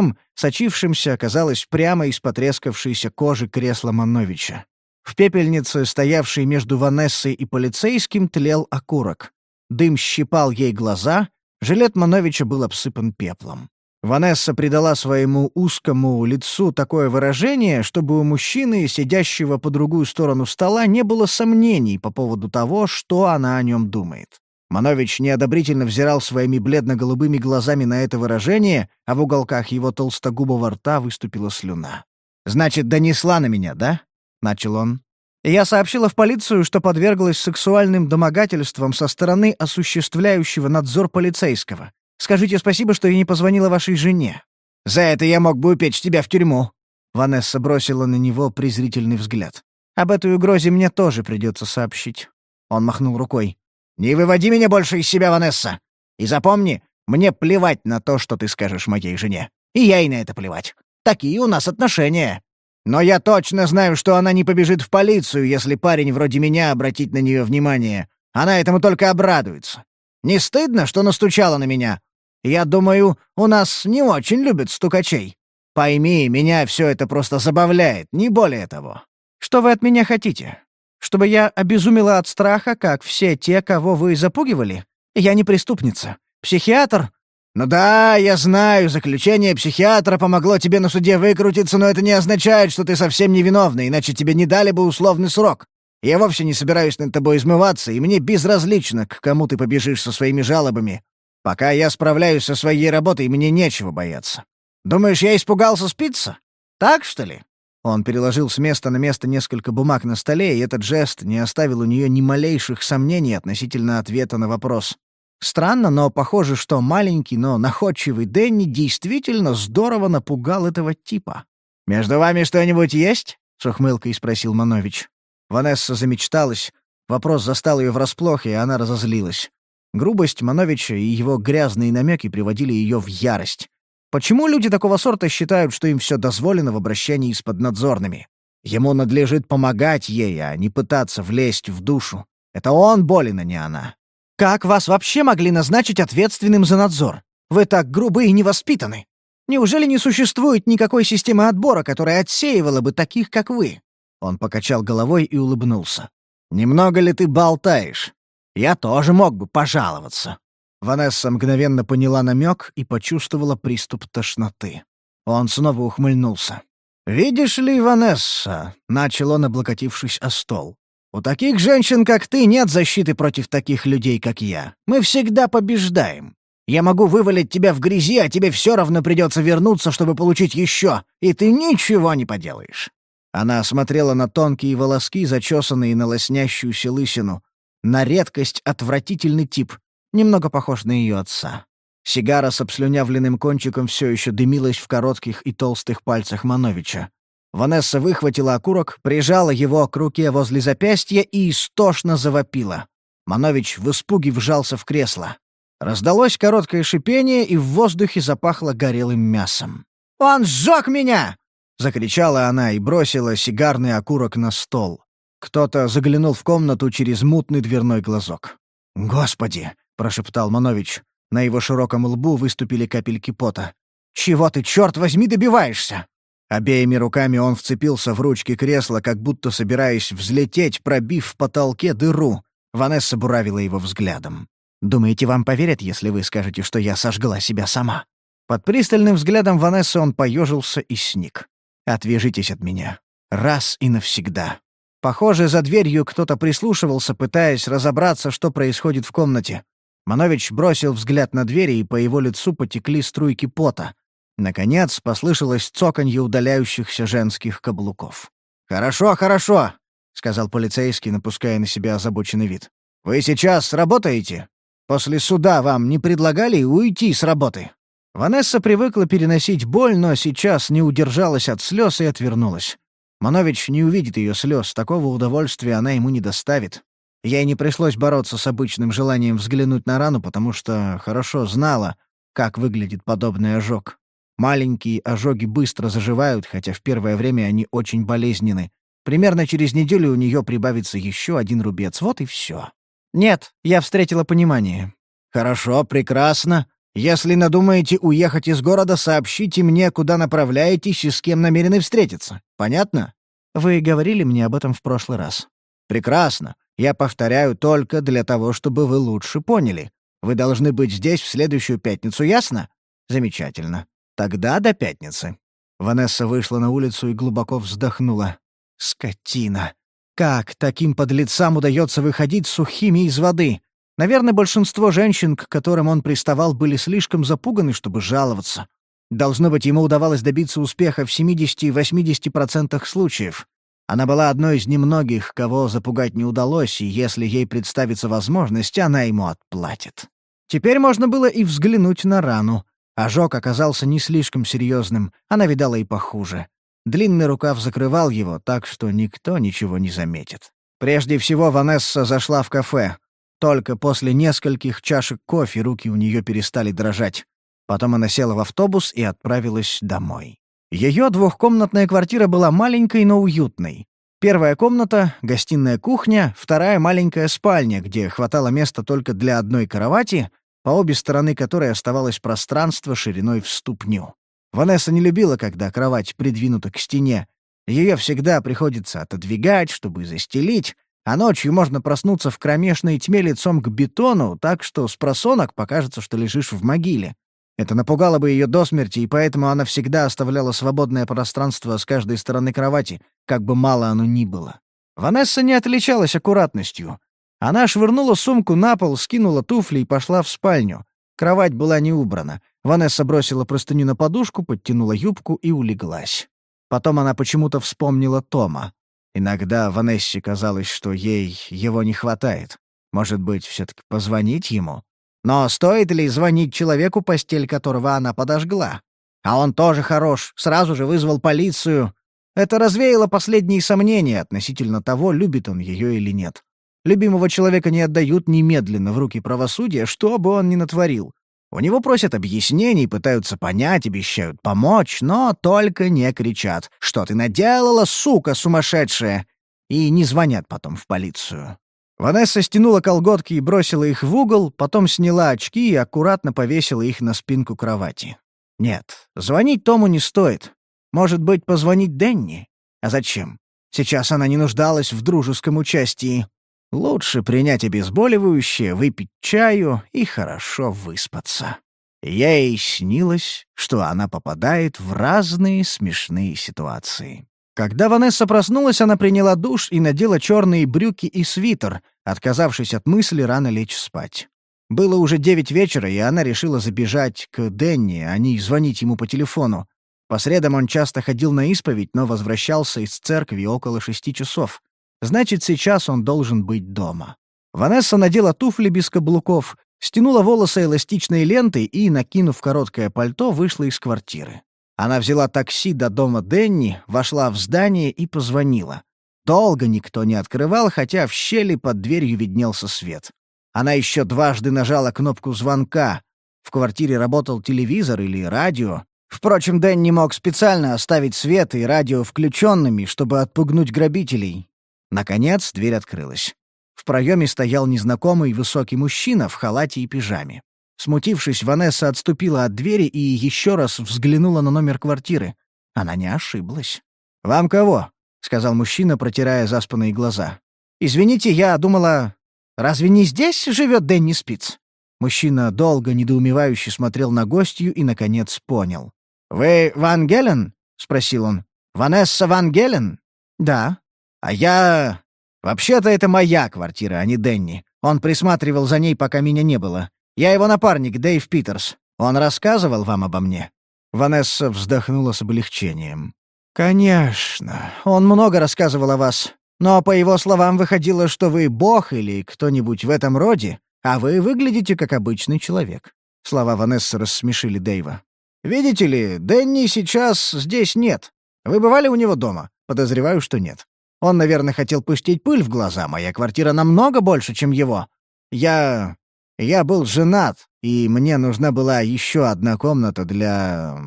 дымом, сочившимся, казалось, прямо из потрескавшейся кожи кресла Мановича. В пепельнице, стоявшей между Ванессой и полицейским, тлел окурок. Дым щипал ей глаза, жилет Мановича был обсыпан пеплом. Ванесса придала своему узкому лицу такое выражение, чтобы у мужчины, сидящего по другую сторону стола, не было сомнений по поводу того, что она о нем думает. Манович неодобрительно взирал своими бледно-голубыми глазами на это выражение, а в уголках его толстогубого рта выступила слюна. «Значит, донесла на меня, да?» — начал он. «Я сообщила в полицию, что подверглась сексуальным домогательствам со стороны осуществляющего надзор полицейского. Скажите спасибо, что я не позвонила вашей жене». «За это я мог бы упечь тебя в тюрьму». Ванесса бросила на него презрительный взгляд. «Об этой угрозе мне тоже придется сообщить». Он махнул рукой. «Не выводи меня больше из себя, Ванесса. И запомни, мне плевать на то, что ты скажешь моей жене. И я ей на это плевать. Такие у нас отношения. Но я точно знаю, что она не побежит в полицию, если парень вроде меня обратить на нее внимание. Она этому только обрадуется. Не стыдно, что настучала на меня? Я думаю, у нас не очень любят стукачей. Пойми, меня все это просто забавляет, не более того. Что вы от меня хотите? Чтобы я обезумела от страха, как все те, кого вы запугивали? Я не преступница. Психиатр? Ну да, я знаю, заключение психиатра помогло тебе на суде выкрутиться, но это не означает, что ты совсем невиновна, иначе тебе не дали бы условный срок. Я вовсе не собираюсь над тобой измываться, и мне безразлично, к кому ты побежишь со своими жалобами. Пока я справляюсь со своей работой, мне нечего бояться. Думаешь, я испугался спиться? Так, что ли?» Он переложил с места на место несколько бумаг на столе, и этот жест не оставил у нее ни малейших сомнений относительно ответа на вопрос. Странно, но похоже, что маленький, но находчивый Дэнни действительно здорово напугал этого типа. «Между вами что-нибудь есть?» — с ухмылкой спросил Манович. Ванесса замечталась. Вопрос застал ее врасплох, и она разозлилась. Грубость Мановича и его грязные намеки приводили ее в ярость. Почему люди такого сорта считают, что им все дозволено в обращении с поднадзорными? Ему надлежит помогать ей, а не пытаться влезть в душу. Это он болен, а не она. Как вас вообще могли назначить ответственным за надзор? Вы так грубы и невоспитаны. Неужели не существует никакой системы отбора, которая отсеивала бы таких, как вы? Он покачал головой и улыбнулся. «Немного ли ты болтаешь? Я тоже мог бы пожаловаться». Ванесса мгновенно поняла намек и почувствовала приступ тошноты. Он снова ухмыльнулся. «Видишь ли, Ванесса», — начал он, облокотившись о стол, «у таких женщин, как ты, нет защиты против таких людей, как я. Мы всегда побеждаем. Я могу вывалить тебя в грязи, а тебе все равно придется вернуться, чтобы получить еще, и ты ничего не поделаешь». Она смотрела на тонкие волоски, зачесанные на лоснящуюся лысину, на редкость отвратительный тип, немного похож на ее отца. Сигара с обслюнявленным кончиком все еще дымилась в коротких и толстых пальцах Мановича. Ванесса выхватила окурок, прижала его к руке возле запястья и истошно завопила. Манович в испуге вжался в кресло. Раздалось короткое шипение, и в воздухе запахло горелым мясом. «Он сжег меня!» — закричала она и бросила сигарный окурок на стол. Кто-то заглянул в комнату через мутный дверной глазок. «Господи!» — прошептал Манович. На его широком лбу выступили капельки пота. «Чего ты, черт возьми, добиваешься?» Обеими руками он вцепился в ручки кресла, как будто собираясь взлететь, пробив в потолке дыру. Ванесса буравила его взглядом. «Думаете, вам поверят, если вы скажете, что я сожгла себя сама?» Под пристальным взглядом Ванессы он поежился и сник. «Отвяжитесь от меня. Раз и навсегда». Похоже, за дверью кто-то прислушивался, пытаясь разобраться, что происходит в комнате. Манович бросил взгляд на дверь, и по его лицу потекли струйки пота. Наконец послышалось цоканье удаляющихся женских каблуков. «Хорошо, хорошо», — сказал полицейский, напуская на себя озабоченный вид. «Вы сейчас работаете? После суда вам не предлагали уйти с работы?» Ванесса привыкла переносить боль, но сейчас не удержалась от слез и отвернулась. Манович не увидит ее слез, такого удовольствия она ему не доставит. Ей не пришлось бороться с обычным желанием взглянуть на рану, потому что хорошо знала, как выглядит подобный ожог. Маленькие ожоги быстро заживают, хотя в первое время они очень болезненны. Примерно через неделю у нее прибавится еще один рубец. Вот и все. Нет, я встретила понимание. Хорошо, прекрасно. Если надумаете уехать из города, сообщите мне, куда направляетесь и с кем намерены встретиться. Понятно? Вы говорили мне об этом в прошлый раз. Прекрасно. Я повторяю только для того, чтобы вы лучше поняли. Вы должны быть здесь в следующую пятницу, ясно? Замечательно. Тогда до пятницы. Ванесса вышла на улицу и глубоко вздохнула. Скотина. Как таким подлецам удается выходить сухими из воды? Наверное, большинство женщин, к которым он приставал, были слишком запуганы, чтобы жаловаться. Должно быть, ему удавалось добиться успеха в 70-80% случаев. Она была одной из немногих, кого запугать не удалось, и если ей представится возможность, она ему отплатит. Теперь можно было и взглянуть на рану. Ожог оказался не слишком серьезным, она видала и похуже. Длинный рукав закрывал его, так что никто ничего не заметит. Прежде всего Ванесса зашла в кафе. Только после нескольких чашек кофе руки у нее перестали дрожать. Потом она села в автобус и отправилась домой. Ее двухкомнатная квартира была маленькой, но уютной. Первая комната — гостиная кухня, вторая — маленькая спальня, где хватало места только для одной кровати, по обе стороны которой оставалось пространство шириной в ступню. Ванесса не любила, когда кровать придвинута к стене. Ее всегда приходится отодвигать, чтобы застелить, а ночью можно проснуться в кромешной тьме лицом к бетону, так что с просонок покажется, что лежишь в могиле. Это напугало бы ее до смерти, и поэтому она всегда оставляла свободное пространство с каждой стороны кровати, как бы мало оно ни было. Ванесса не отличалась аккуратностью. Она швырнула сумку на пол, скинула туфли и пошла в спальню. Кровать была не убрана. Ванесса бросила простыню на подушку, подтянула юбку и улеглась. Потом она почему-то вспомнила Тома. Иногда Ванессе казалось, что ей его не хватает. Может быть, все-таки позвонить ему? Но стоит ли звонить человеку, постель которого она подожгла? А он тоже хорош, сразу же вызвал полицию. Это развеяло последние сомнения относительно того, любит он ее или нет. Любимого человека не отдают немедленно в руки правосудия, что бы он ни натворил. У него просят объяснений, пытаются понять, обещают помочь, но только не кричат «Что ты наделала, сука сумасшедшая?» и не звонят потом в полицию. Ванесса стянула колготки и бросила их в угол, потом сняла очки и аккуратно повесила их на спинку кровати. Нет, звонить Тому не стоит. Может быть, позвонить Денни? А зачем? Сейчас она не нуждалась в дружеском участии. Лучше принять обезболивающее, выпить чаю и хорошо выспаться. Ей снилось, что она попадает в разные смешные ситуации. Когда Ванесса проснулась, она приняла душ и надела черные брюки и свитер, отказавшись от мысли рано лечь спать. Было уже девять вечера, и она решила забежать к Денни, а не звонить ему по телефону. По средам он часто ходил на исповедь, но возвращался из церкви около шести часов. Значит, сейчас он должен быть дома. Ванесса надела туфли без каблуков, стянула волосы эластичной лентой и, накинув короткое пальто, вышла из квартиры. Она взяла такси до дома Денни, вошла в здание и позвонила. Долго никто не открывал, хотя в щели под дверью виднелся свет. Она еще дважды нажала кнопку звонка. В квартире работал телевизор или радио. Впрочем, Дэнни мог специально оставить свет и радио включенными, чтобы отпугнуть грабителей. Наконец дверь открылась. В проеме стоял незнакомый высокий мужчина в халате и пижаме. Смутившись, Ванесса отступила от двери и еще раз взглянула на номер квартиры. Она не ошиблась. «Вам кого?» — сказал мужчина, протирая заспанные глаза. «Извините, я думала... Разве не здесь живет Дэнни Спиц?» Мужчина долго недоумевающе смотрел на гостью и, наконец, понял. «Вы Ван Гелен?» — спросил он. «Ванесса Ван Гелен?» «Да». «А я...» «Вообще-то это моя квартира, а не Дэнни. Он присматривал за ней, пока меня не было. Я его напарник, Дэйв Питерс. Он рассказывал вам обо мне?» Ванесса вздохнула с облегчением. «Конечно. Он много рассказывал о вас. Но, по его словам, выходило, что вы бог или кто-нибудь в этом роде, а вы выглядите как обычный человек». Слова Ванессы рассмешили Дэйва. «Видите ли, Дэнни сейчас здесь нет. Вы бывали у него дома? Подозреваю, что нет. Он, наверное, хотел пустить пыль в глаза. Моя квартира намного больше, чем его. Я... Я был женат, и мне нужна была еще одна комната для...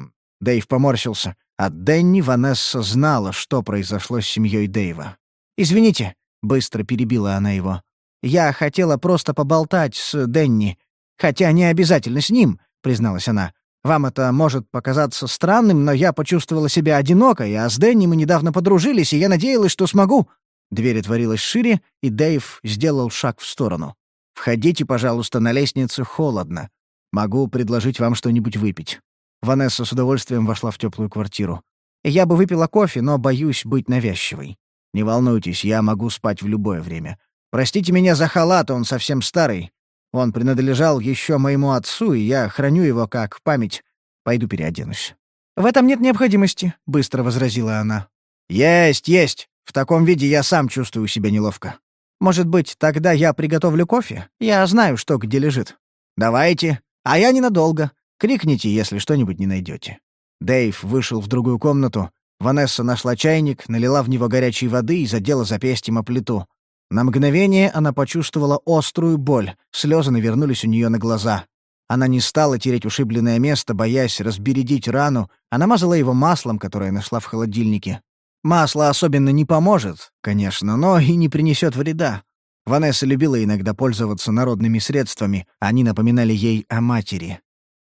Дэйв поморщился. А Дэнни Ванесса знала, что произошло с семьей Дэйва. «Извините», — быстро перебила она его. «Я хотела просто поболтать с Дэнни. Хотя не обязательно с ним. призналась она. «Вам это может показаться странным, но я почувствовала себя одинокой, а с Дэнни мы недавно подружились, и я надеялась, что смогу...» Дверь отворилась шире, и Дэйв сделал шаг в сторону. «Входите, пожалуйста, на лестницу холодно. Могу предложить вам что-нибудь выпить». Ванесса с удовольствием вошла в теплую квартиру. «Я бы выпила кофе, но боюсь быть навязчивой. Не волнуйтесь, я могу спать в любое время. Простите меня за халат, он совсем старый. Он принадлежал еще моему отцу, и я храню его как память. Пойду переоденусь». «В этом нет необходимости», — быстро возразила она. «Есть, есть. В таком виде я сам чувствую себя неловко. Может быть, тогда я приготовлю кофе? Я знаю, что где лежит. Давайте. А я ненадолго. Крикните, если что-нибудь не найдете. Дэйв вышел в другую комнату. Ванесса нашла чайник, налила в него горячей воды и задела запястьем о плиту. На мгновение она почувствовала острую боль, слезы навернулись у нее на глаза. Она не стала тереть ушибленное место, боясь разбередить рану, а намазала его маслом, которое нашла в холодильнике. Масло особенно не поможет, конечно, но и не принесет вреда. Ванесса любила иногда пользоваться народными средствами, они напоминали ей о матери.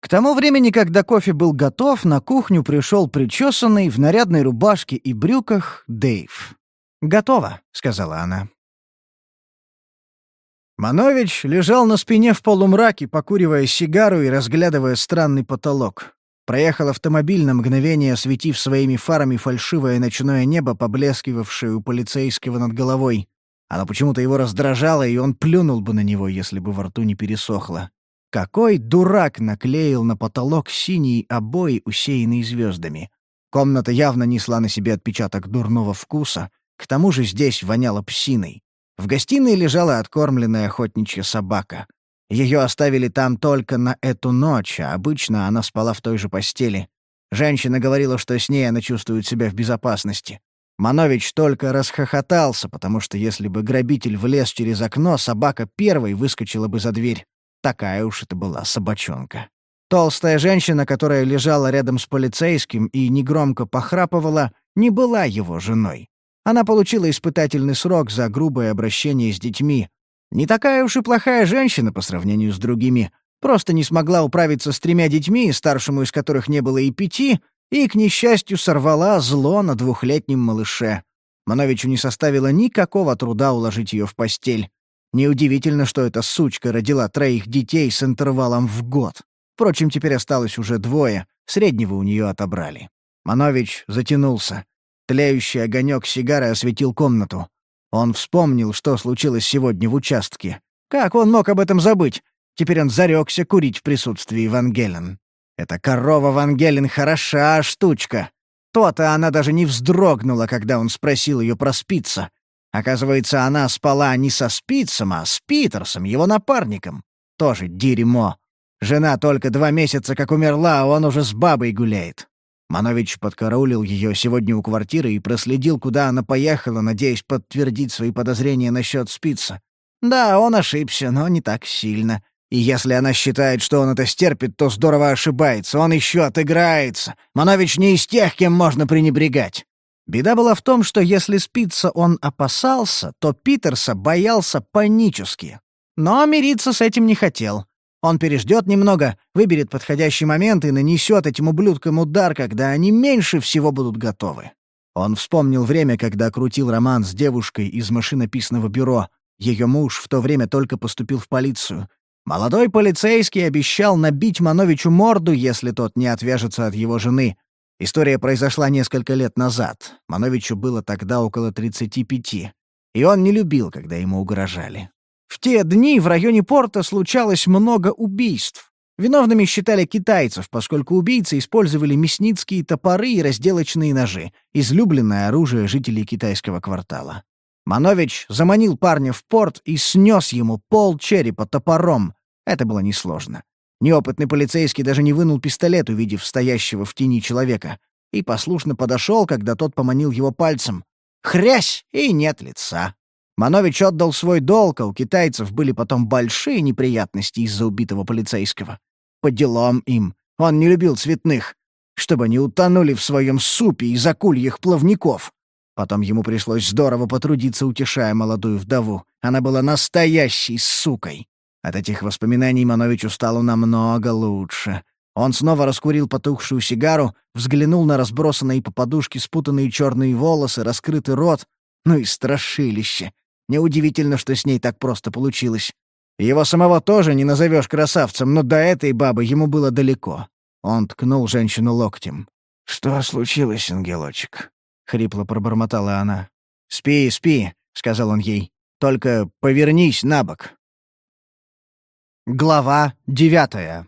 К тому времени, когда кофе был готов, на кухню пришел причесанный в нарядной рубашке и брюках Дэйв. «Готово», — сказала она. Манович лежал на спине в полумраке, покуривая сигару и разглядывая странный потолок. Проехал автомобиль на мгновение, осветив своими фарами фальшивое ночное небо, поблескивавшее у полицейского над головой. Оно почему-то его раздражало, и он плюнул бы на него, если бы во рту не пересохло. Какой дурак наклеил на потолок синие обои, усеянные звездами. Комната явно несла на себе отпечаток дурного вкуса, к тому же здесь воняло псиной. В гостиной лежала откормленная охотничья собака. Ее оставили там только на эту ночь, а обычно она спала в той же постели. Женщина говорила, что с ней она чувствует себя в безопасности. Манович только расхохотался, потому что если бы грабитель влез через окно, собака первой выскочила бы за дверь. Такая уж это была собачонка. Толстая женщина, которая лежала рядом с полицейским и негромко похрапывала, не была его женой. Она получила испытательный срок за грубое обращение с детьми. Не такая уж и плохая женщина по сравнению с другими. Просто не смогла управиться с тремя детьми, старшему из которых не было и пяти, и, к несчастью, сорвала зло на двухлетнем малыше. Мановичу не составило никакого труда уложить ее в постель. Неудивительно, что эта сучка родила троих детей с интервалом в год. Впрочем, теперь осталось уже двое, среднего у нее отобрали. Манович затянулся. Тлеющий огонек сигары осветил комнату. Он вспомнил, что случилось сегодня в участке. Как он мог об этом забыть? Теперь он зарекся курить в присутствии Вангелен. Эта корова Вангелен хороша штучка. То-то она даже не вздрогнула, когда он спросил ее про спица. Оказывается, она спала не со спицем, а с Питерсом, его напарником. Тоже дерьмо. Жена только два месяца как умерла, а он уже с бабой гуляет. Манович подкараулил ее сегодня у квартиры и проследил, куда она поехала, надеясь подтвердить свои подозрения насчет спица. Да, он ошибся, но не так сильно. И если она считает, что он это стерпит, то здорово ошибается. Он еще отыграется. Манович не из тех, кем можно пренебрегать. Беда была в том, что если спица он опасался, то Питерса боялся панически. Но мириться с этим не хотел. Он переждет немного, выберет подходящий момент и нанесет этим ублюдкам удар, когда они меньше всего будут готовы. Он вспомнил время, когда крутил роман с девушкой из машинописного бюро. Ее муж в то время только поступил в полицию. Молодой полицейский обещал набить Мановичу морду, если тот не отвяжется от его жены. История произошла несколько лет назад. Мановичу было тогда около 35. И он не любил, когда ему угрожали. В те дни в районе порта случалось много убийств. Виновными считали китайцев, поскольку убийцы использовали мясницкие топоры и разделочные ножи, излюбленное оружие жителей китайского квартала. Манович заманил парня в порт и снес ему пол черепа топором. Это было несложно. Неопытный полицейский даже не вынул пистолет, увидев стоящего в тени человека, и послушно подошел, когда тот поманил его пальцем. Хрясь! И нет лица. Манович отдал свой долг, а у китайцев были потом большие неприятности из-за убитого полицейского. По делам им. Он не любил цветных. Чтобы они утонули в своем супе из акульих плавников. Потом ему пришлось здорово потрудиться, утешая молодую вдову. Она была настоящей сукой. От этих воспоминаний Мановичу стало намного лучше. Он снова раскурил потухшую сигару, взглянул на разбросанные по подушке спутанные черные волосы, раскрытый рот. Ну и страшилище. Неудивительно, что с ней так просто получилось. Его самого тоже не назовешь красавцем, но до этой бабы ему было далеко. Он ткнул женщину локтем. «Что случилось, ангелочек?» — хрипло пробормотала она. «Спи, спи», — сказал он ей. «Только повернись на бок». Глава девятая.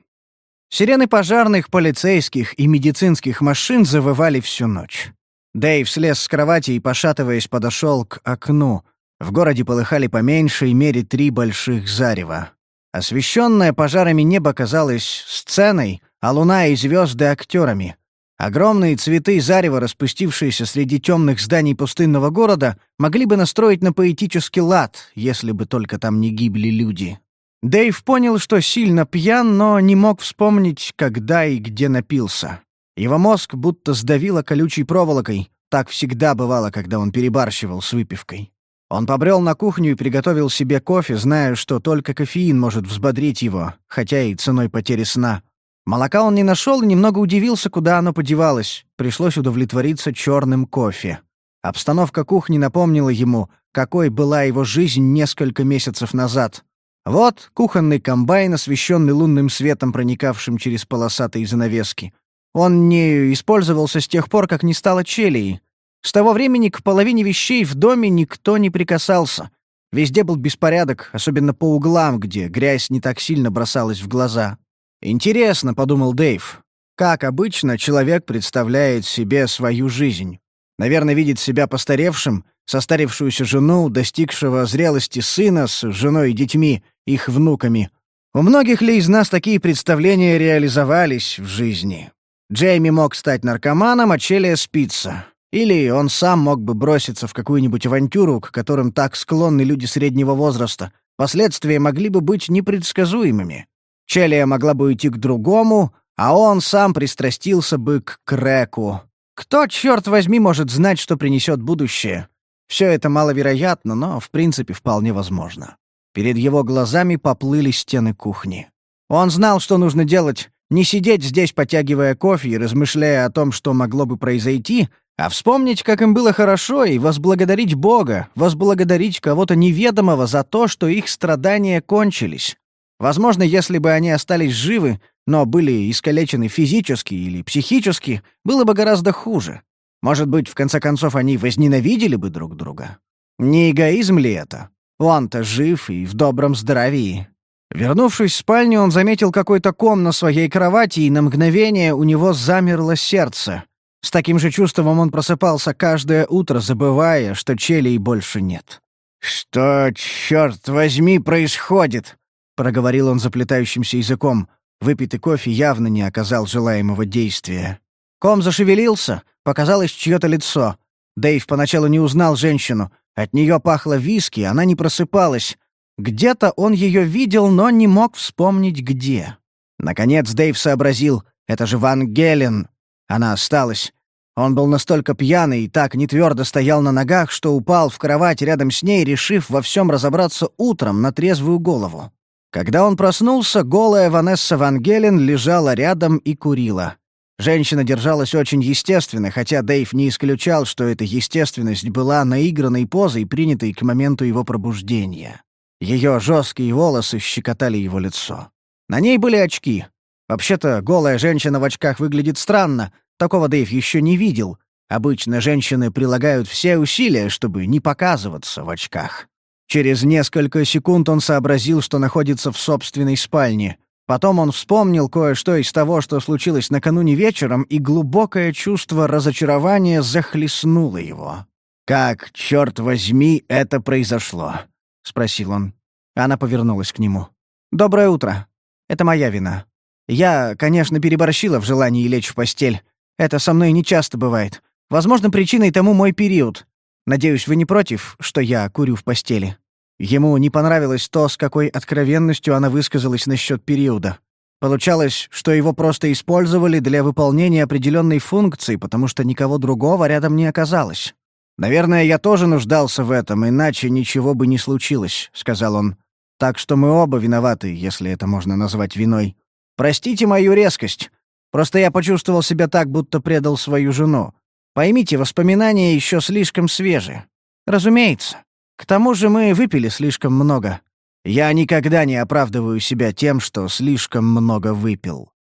Сирены пожарных, полицейских и медицинских машин завывали всю ночь. Дэйв слез с кровати и, пошатываясь, подошел к окну. В городе полыхали по меньшей мере три больших зарева. Освещенное пожарами небо казалось сценой, а луна и звезды — актерами. Огромные цветы зарева, распустившиеся среди темных зданий пустынного города, могли бы настроить на поэтический лад, если бы только там не гибли люди. Дэйв понял, что сильно пьян, но не мог вспомнить, когда и где напился. Его мозг будто сдавило колючей проволокой. Так всегда бывало, когда он перебарщивал с выпивкой. Он побрел на кухню и приготовил себе кофе, зная, что только кофеин может взбодрить его, хотя и ценой потери сна. Молока он не нашел и немного удивился, куда оно подевалось. Пришлось удовлетвориться черным кофе. Обстановка кухни напомнила ему, какой была его жизнь несколько месяцев назад. Вот кухонный комбайн, освещенный лунным светом, проникавшим через полосатые занавески. Он не использовался с тех пор, как не стало челии. С того времени к половине вещей в доме никто не прикасался. Везде был беспорядок, особенно по углам, где грязь не так сильно бросалась в глаза. «Интересно», — подумал Дэйв, — «как обычно человек представляет себе свою жизнь? Наверное, видит себя постаревшим, состарившуюся жену, достигшего зрелости сына с женой и детьми, их внуками. У многих ли из нас такие представления реализовались в жизни? Джейми мог стать наркоманом, а Челия — спиться. Или он сам мог бы броситься в какую-нибудь авантюру, к которым так склонны люди среднего возраста. Последствия могли бы быть непредсказуемыми. Челия могла бы уйти к другому, а он сам пристрастился бы к Креку. Кто, черт возьми, может знать, что принесет будущее? Все это маловероятно, но, в принципе, вполне возможно. Перед его глазами поплыли стены кухни. Он знал, что нужно делать, не сидеть здесь, потягивая кофе и размышляя о том, что могло бы произойти, а вспомнить, как им было хорошо, и возблагодарить Бога, возблагодарить кого-то неведомого за то, что их страдания кончились. Возможно, если бы они остались живы, но были искалечены физически или психически, было бы гораздо хуже. Может быть, в конце концов, они возненавидели бы друг друга. Не эгоизм ли это? Он-то жив и в добром здравии. Вернувшись в спальню, он заметил какой-то ком на своей кровати, и на мгновение у него замерло сердце. С таким же чувством он просыпался каждое утро, забывая, что челей больше нет. «Что, черт возьми, происходит?» проговорил он заплетающимся языком. Выпитый кофе явно не оказал желаемого действия. Ком зашевелился, показалось чье-то лицо. Дэйв поначалу не узнал женщину. От нее пахло виски, она не просыпалась. Где-то он ее видел, но не мог вспомнить где. Наконец Дэйв сообразил, это же Ван Гелен. Она осталась. Он был настолько пьяный и так нетвердо стоял на ногах, что упал в кровать рядом с ней, решив во всем разобраться утром на трезвую голову. Когда он проснулся, голая Ванесса Ван Гелен лежала рядом и курила. Женщина держалась очень естественно, хотя Дэйв не исключал, что эта естественность была наигранной позой, принятой к моменту его пробуждения. Ее жесткие волосы щекотали его лицо. На ней были очки. Вообще-то, голая женщина в очках выглядит странно. Такого Дэйв еще не видел. Обычно женщины прилагают все усилия, чтобы не показываться в очках. Через несколько секунд он сообразил, что находится в собственной спальне. Потом он вспомнил кое-что из того, что случилось накануне вечером, и глубокое чувство разочарования захлестнуло его. «Как, черт возьми, это произошло?» — спросил он. Она повернулась к нему. «Доброе утро. Это моя вина. Я, конечно, переборщила в желании лечь в постель. Это со мной нечасто бывает. Возможно, причиной тому мой период. Надеюсь, вы не против, что я курю в постели?» Ему не понравилось то, с какой откровенностью она высказалась насчет периода. Получалось, что его просто использовали для выполнения определенной функции, потому что никого другого рядом не оказалось. «Наверное, я тоже нуждался в этом, иначе ничего бы не случилось», — сказал он. Так что мы оба виноваты, если это можно назвать виной. Простите мою резкость. Просто я почувствовал себя так, будто предал свою жену. Поймите, воспоминания еще слишком свежи. Разумеется. К тому же мы выпили слишком много. Я никогда не оправдываю себя тем, что слишком много выпил.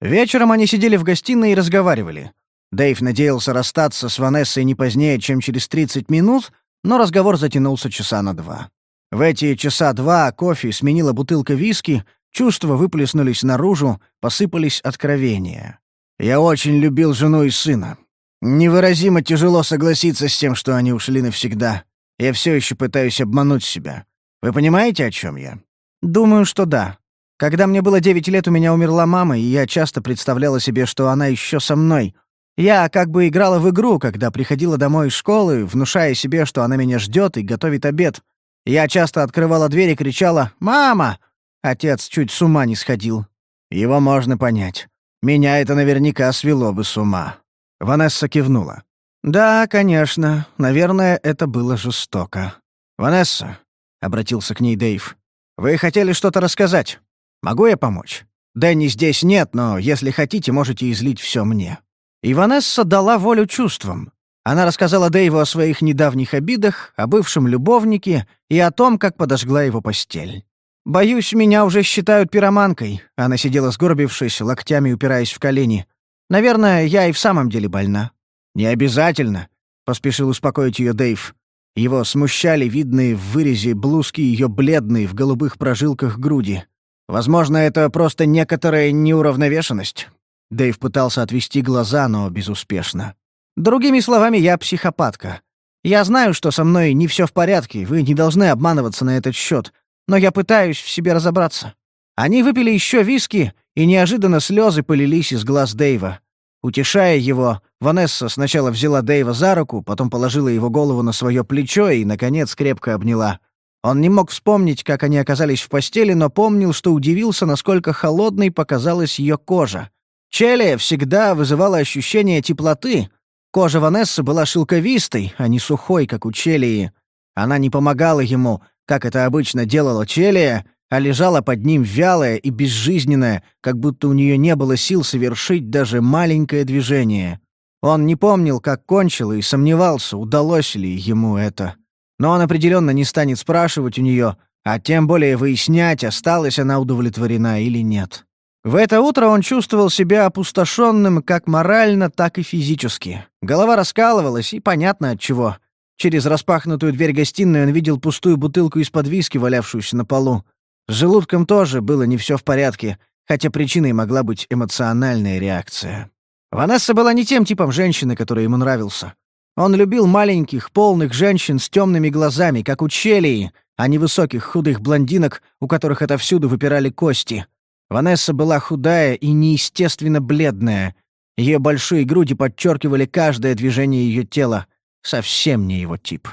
Вечером они сидели в гостиной и разговаривали. Дэйв надеялся расстаться с Ванессой не позднее, чем через 30 минут, но разговор затянулся часа на два. В эти часа два кофе сменила бутылка виски, чувства выплеснулись наружу, посыпались откровения. «Я очень любил жену и сына. Невыразимо тяжело согласиться с тем, что они ушли навсегда. Я все еще пытаюсь обмануть себя. Вы понимаете, о чем я?» «Думаю, что да. Когда мне было девять лет, у меня умерла мама, и я часто представляла себе, что она еще со мной. Я как бы играла в игру, когда приходила домой из школы, внушая себе, что она меня ждет и готовит обед. Я часто открывала дверь и кричала «Мама!». Отец чуть с ума не сходил. Его можно понять. Меня это наверняка свело бы с ума. Ванесса кивнула. «Да, конечно. Наверное, это было жестоко». «Ванесса», — обратился к ней Дэйв, — «вы хотели что-то рассказать? Могу я помочь? Дэнни здесь нет, но если хотите, можете излить все мне». И Ванесса дала волю чувствам. Она рассказала Дэйву о своих недавних обидах, о бывшем любовнике и о том, как подожгла его постель. «Боюсь, меня уже считают пироманкой», — она сидела сгорбившись, локтями упираясь в колени. «Наверное, я и в самом деле больна». «Не обязательно», — поспешил успокоить ее Дэйв. Его смущали видные в вырезе блузки ее бледные в голубых прожилках груди. «Возможно, это просто некоторая неуравновешенность». Дэйв пытался отвести глаза, но безуспешно. «Другими словами, я психопатка. Я знаю, что со мной не все в порядке, вы не должны обманываться на этот счет, но я пытаюсь в себе разобраться». Они выпили еще виски, и неожиданно слезы полились из глаз Дэйва. Утешая его, Ванесса сначала взяла Дэйва за руку, потом положила его голову на свое плечо и, наконец, крепко обняла. Он не мог вспомнить, как они оказались в постели, но помнил, что удивился, насколько холодной показалась ее кожа. Челия всегда вызывала ощущение теплоты. Кожа Ванессы была шелковистой, а не сухой, как у Челии. Она не помогала ему, как это обычно делала Челия, а лежала под ним вялая и безжизненная, как будто у нее не было сил совершить даже маленькое движение. Он не помнил, как кончил, и сомневался, удалось ли ему это. Но он определенно не станет спрашивать у нее, а тем более выяснять, осталась она удовлетворена или нет. В это утро он чувствовал себя опустошенным как морально, так и физически. Голова раскалывалась, и понятно от чего. Через распахнутую дверь гостиной он видел пустую бутылку из-под виски, валявшуюся на полу. С желудком тоже было не все в порядке, хотя причиной могла быть эмоциональная реакция. Ванесса была не тем типом женщины, который ему нравился. Он любил маленьких, полных женщин с темными глазами, как у Челии, а не высоких, худых блондинок, у которых отовсюду выпирали кости. Ванесса была худая и неестественно бледная. Ее большие груди подчеркивали каждое движение ее тела. Совсем не его тип.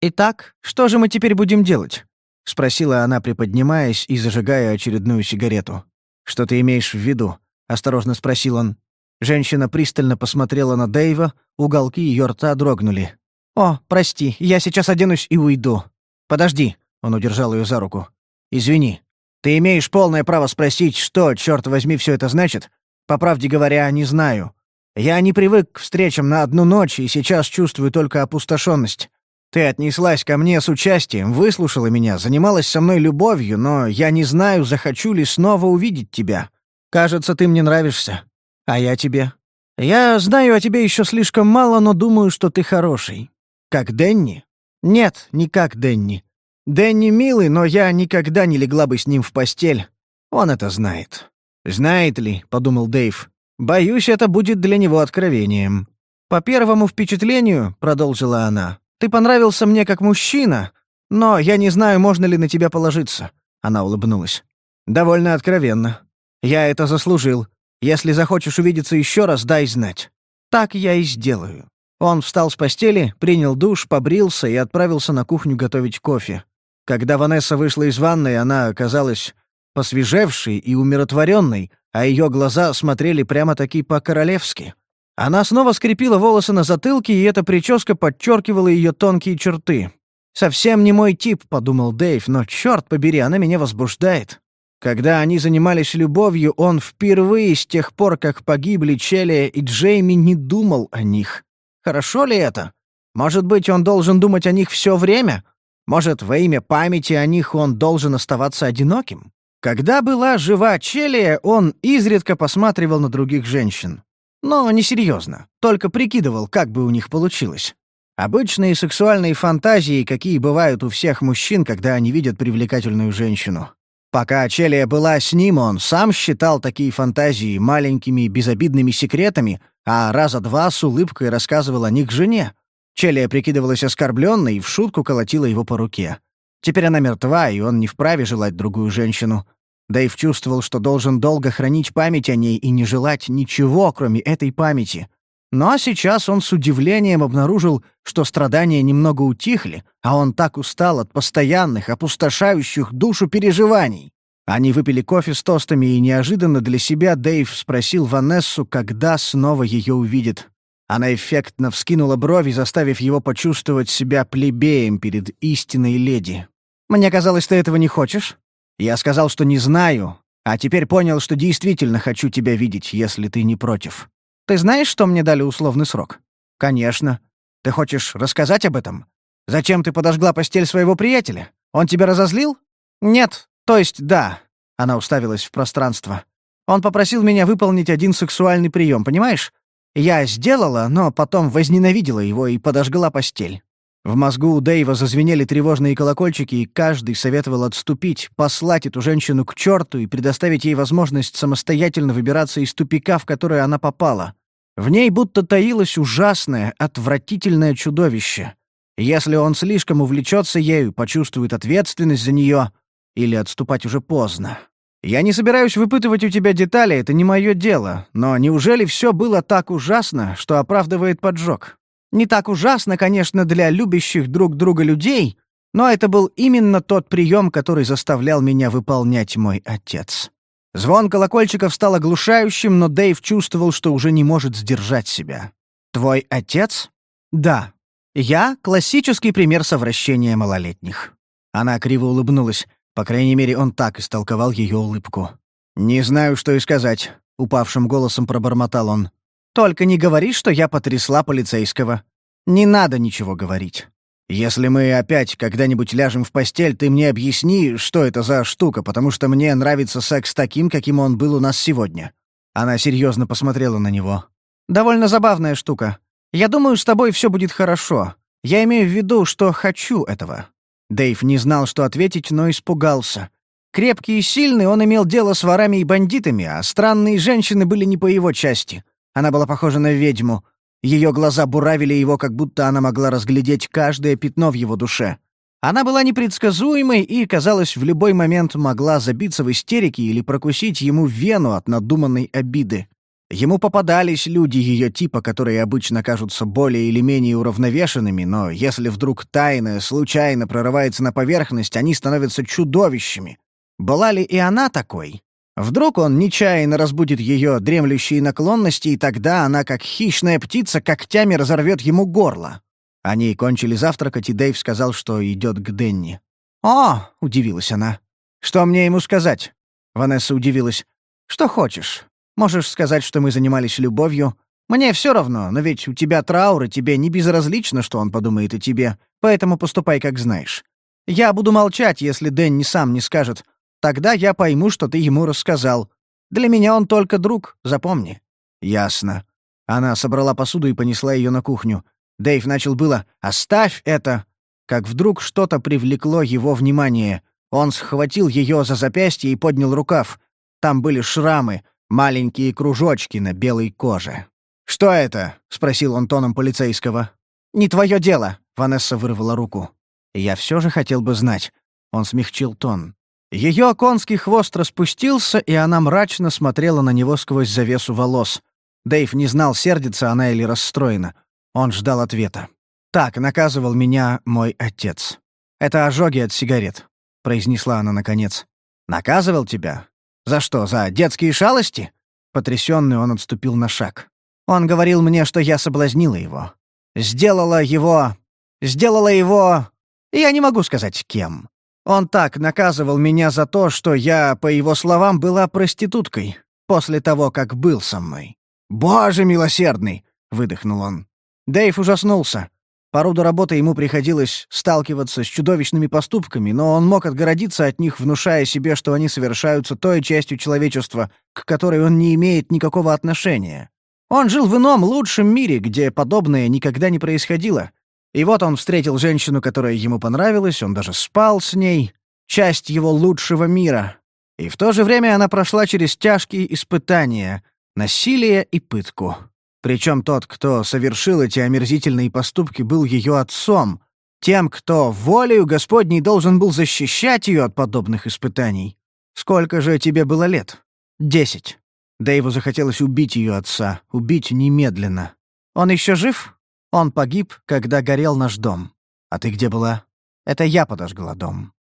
«Итак, что же мы теперь будем делать?» — спросила она, приподнимаясь и зажигая очередную сигарету. «Что ты имеешь в виду?» — осторожно спросил он. Женщина пристально посмотрела на Дэйва, уголки ее рта дрогнули. «О, прости, я сейчас оденусь и уйду». «Подожди», — он удержал ее за руку. «Извини. Ты имеешь полное право спросить, что, черт возьми, все это значит? По правде говоря, не знаю. Я не привык к встречам на одну ночь и сейчас чувствую только опустошенность. Ты отнеслась ко мне с участием, выслушала меня, занималась со мной любовью, но я не знаю, захочу ли снова увидеть тебя. Кажется, ты мне нравишься. А я тебе. Я знаю о тебе еще слишком мало, но думаю, что ты хороший. Как Денни? Нет, не как Денни. Денни милый, но я никогда не легла бы с ним в постель. Он это знает. «Знает ли», — подумал Дэйв, — «боюсь, это будет для него откровением». «По первому впечатлению», — продолжила она, ты понравился мне как мужчина, но я не знаю, можно ли на тебя положиться». Она улыбнулась. «Довольно откровенно. Я это заслужил. Если захочешь увидеться еще раз, дай знать. Так я и сделаю». Он встал с постели, принял душ, побрился и отправился на кухню готовить кофе. Когда Ванесса вышла из ванной, она оказалась посвежевшей и умиротворенной, а ее глаза смотрели прямо-таки по-королевски. Она снова скрепила волосы на затылке, и эта прическа подчеркивала ее тонкие черты. «Совсем не мой тип», — подумал Дэйв, «но, черт побери, она меня возбуждает». Когда они занимались любовью, он впервые с тех пор, как погибли Челия и Джейми, не думал о них. Хорошо ли это? Может быть, он должен думать о них все время? Может, во имя памяти о них он должен оставаться одиноким? Когда была жива Челия, он изредка посматривал на других женщин. Но несерьезно, только прикидывал, как бы у них получилось. Обычные сексуальные фантазии, какие бывают у всех мужчин, когда они видят привлекательную женщину. Пока Челия была с ним, он сам считал такие фантазии маленькими безобидными секретами, а раза два с улыбкой рассказывал о них жене. Челия прикидывалась оскорбленной и в шутку колотила его по руке. Теперь она мертва, и он не вправе желать другую женщину. Дэйв чувствовал, что должен долго хранить память о ней и не желать ничего, кроме этой памяти. Но сейчас он с удивлением обнаружил, что страдания немного утихли, а он так устал от постоянных, опустошающих душу переживаний. Они выпили кофе с тостами, и неожиданно для себя Дэйв спросил Ванессу, когда снова ее увидит. Она эффектно вскинула брови, заставив его почувствовать себя плебеем перед истинной леди. «Мне казалось, ты этого не хочешь?» «Я сказал, что не знаю, а теперь понял, что действительно хочу тебя видеть, если ты не против». Ты знаешь, что мне дали условный срок? Конечно. Ты хочешь рассказать об этом? Зачем ты подожгла постель своего приятеля? Он тебя разозлил? Нет. То есть да. Она уставилась в пространство. Он попросил меня выполнить один сексуальный прием, понимаешь? Я сделала, но потом возненавидела его и подожгла постель. В мозгу у Дэйва зазвенели тревожные колокольчики, и каждый советовал отступить, послать эту женщину к черту и предоставить ей возможность самостоятельно выбираться из тупика, в который она попала. В ней будто таилось ужасное, отвратительное чудовище. Если он слишком увлечется ею, почувствует ответственность за нее, или отступать уже поздно. Я не собираюсь выпытывать у тебя детали, это не мое дело, но неужели все было так ужасно, что оправдывает поджог? Не так ужасно, конечно, для любящих друг друга людей, но это был именно тот прием, который заставлял меня выполнять мой отец. Звон колокольчиков стал оглушающим, но Дэйв чувствовал, что уже не может сдержать себя. «Твой отец?» «Да. Я — классический пример совращения малолетних». Она криво улыбнулась. По крайней мере, он так истолковал ее улыбку. «Не знаю, что и сказать», — упавшим голосом пробормотал он. «Только не говори, что я потрясла полицейского. Не надо ничего говорить. Если мы опять когда-нибудь ляжем в постель, ты мне объясни, что это за штука, потому что мне нравится секс таким, каким он был у нас сегодня». Она серьезно посмотрела на него. «Довольно забавная штука. Я думаю, с тобой все будет хорошо. Я имею в виду, что хочу этого». Дэйв не знал, что ответить, но испугался. Крепкий и сильный, он имел дело с ворами и бандитами, а странные женщины были не по его части. Она была похожа на ведьму, ее глаза буравили его, как будто она могла разглядеть каждое пятно в его душе. Она была непредсказуемой и, казалось, в любой момент могла забиться в истерике или прокусить ему вену от надуманной обиды. Ему попадались люди ее типа, которые обычно кажутся более или менее уравновешенными, но если вдруг тайна случайно прорывается на поверхность, они становятся чудовищами. Была ли и она такой? Вдруг он нечаянно разбудит ее дремлющие наклонности, и тогда она, как хищная птица, когтями разорвет ему горло. Они кончили завтракать, и Дэйв сказал, что идет к Денни. «О!» — удивилась она. «Что мне ему сказать?» Ванесса удивилась. «Что хочешь. Можешь сказать, что мы занимались любовью. Мне все равно, но ведь у тебя траур, и тебе не безразлично, что он подумает о тебе, поэтому поступай, как знаешь. Я буду молчать, если Дэнни сам не скажет, Тогда я пойму, что ты ему рассказал. Для меня он только друг, запомни». «Ясно». Она собрала посуду и понесла ее на кухню. Дэйв начал было «Оставь это!» Как вдруг что-то привлекло его внимание. Он схватил ее за запястье и поднял рукав. Там были шрамы, маленькие кружочки на белой коже. «Что это?» — спросил он тоном полицейского. «Не твое дело», — Ванесса вырвала руку. «Я все же хотел бы знать». Он смягчил тон. Ее конский хвост распустился, и она мрачно смотрела на него сквозь завесу волос. Дэйв не знал, сердится она или расстроена. Он ждал ответа. «Так наказывал меня мой отец. Это ожоги от сигарет», — произнесла она наконец. «Наказывал тебя? За что, за детские шалости?» Потрясенный он отступил на шаг. Он говорил мне, что я соблазнила его. Сделала его... Сделала его... Я не могу сказать, кем. Он так наказывал меня за то, что я, по его словам, была проституткой после того, как был со мной. «Боже милосердный!» — выдохнул он. Дэйв ужаснулся. По роду работы ему приходилось сталкиваться с чудовищными поступками, но он мог отгородиться от них, внушая себе, что они совершаются той частью человечества, к которой он не имеет никакого отношения. Он жил в ином, лучшем мире, где подобное никогда не происходило. И вот он встретил женщину, которая ему понравилась, он даже спал с ней, часть его лучшего мира. И в то же время она прошла через тяжкие испытания, насилие и пытку. Причем тот, кто совершил эти омерзительные поступки, был ее отцом, тем, кто волею Господней должен был защищать ее от подобных испытаний. Сколько же тебе было лет? Десять. Дэйву захотелось убить ее отца, убить немедленно. Он еще жив? Он погиб, когда горел наш дом. А ты где была? Это я подожгла дом.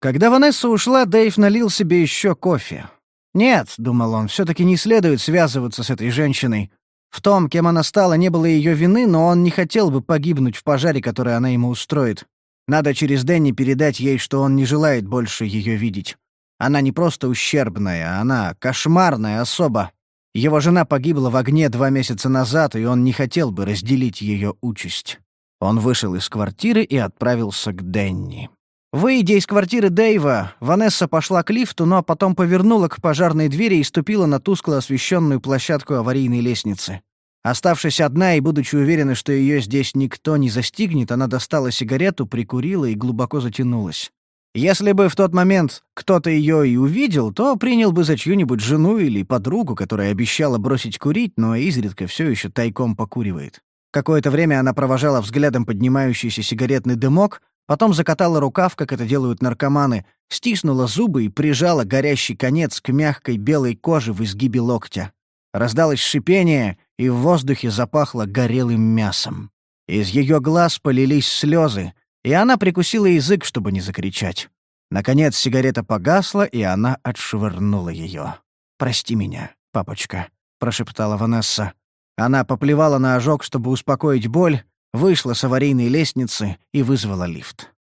Когда Ванесса ушла, Дэйв налил себе еще кофе. «Нет», — думал он, — «все-таки не следует связываться с этой женщиной. В том, кем она стала, не было ее вины, но он не хотел бы погибнуть в пожаре, который она ему устроит. Надо через Дэнни передать ей, что он не желает больше ее видеть. Она не просто ущербная, она кошмарная особа. Его жена погибла в огне два месяца назад, и он не хотел бы разделить ее участь. Он вышел из квартиры и отправился к Дэнни. Выйдя из квартиры Дэйва, Ванесса пошла к лифту, но потом повернула к пожарной двери и ступила на тускло освещенную площадку аварийной лестницы. Оставшись одна и будучи уверена, что ее здесь никто не застигнет, она достала сигарету, прикурила и глубоко затянулась. Если бы в тот момент кто-то ее и увидел, то принял бы за чью-нибудь жену или подругу, которая обещала бросить курить, но изредка все еще тайком покуривает. Какое-то время она провожала взглядом поднимающийся сигаретный дымок, Потом закатала рукав, как это делают наркоманы, стиснула зубы и прижала горящий конец к мягкой белой коже в изгибе локтя. Раздалось шипение, и в воздухе запахло горелым мясом. Из ее глаз полились слезы, и она прикусила язык, чтобы не закричать. Наконец сигарета погасла, и она отшвырнула ее. «Прости меня, папочка», — прошептала Ванесса. Она поплевала на ожог, чтобы успокоить боль, вышла с аварийной лестницы и вызвала лифт.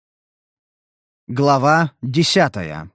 Глава десятая.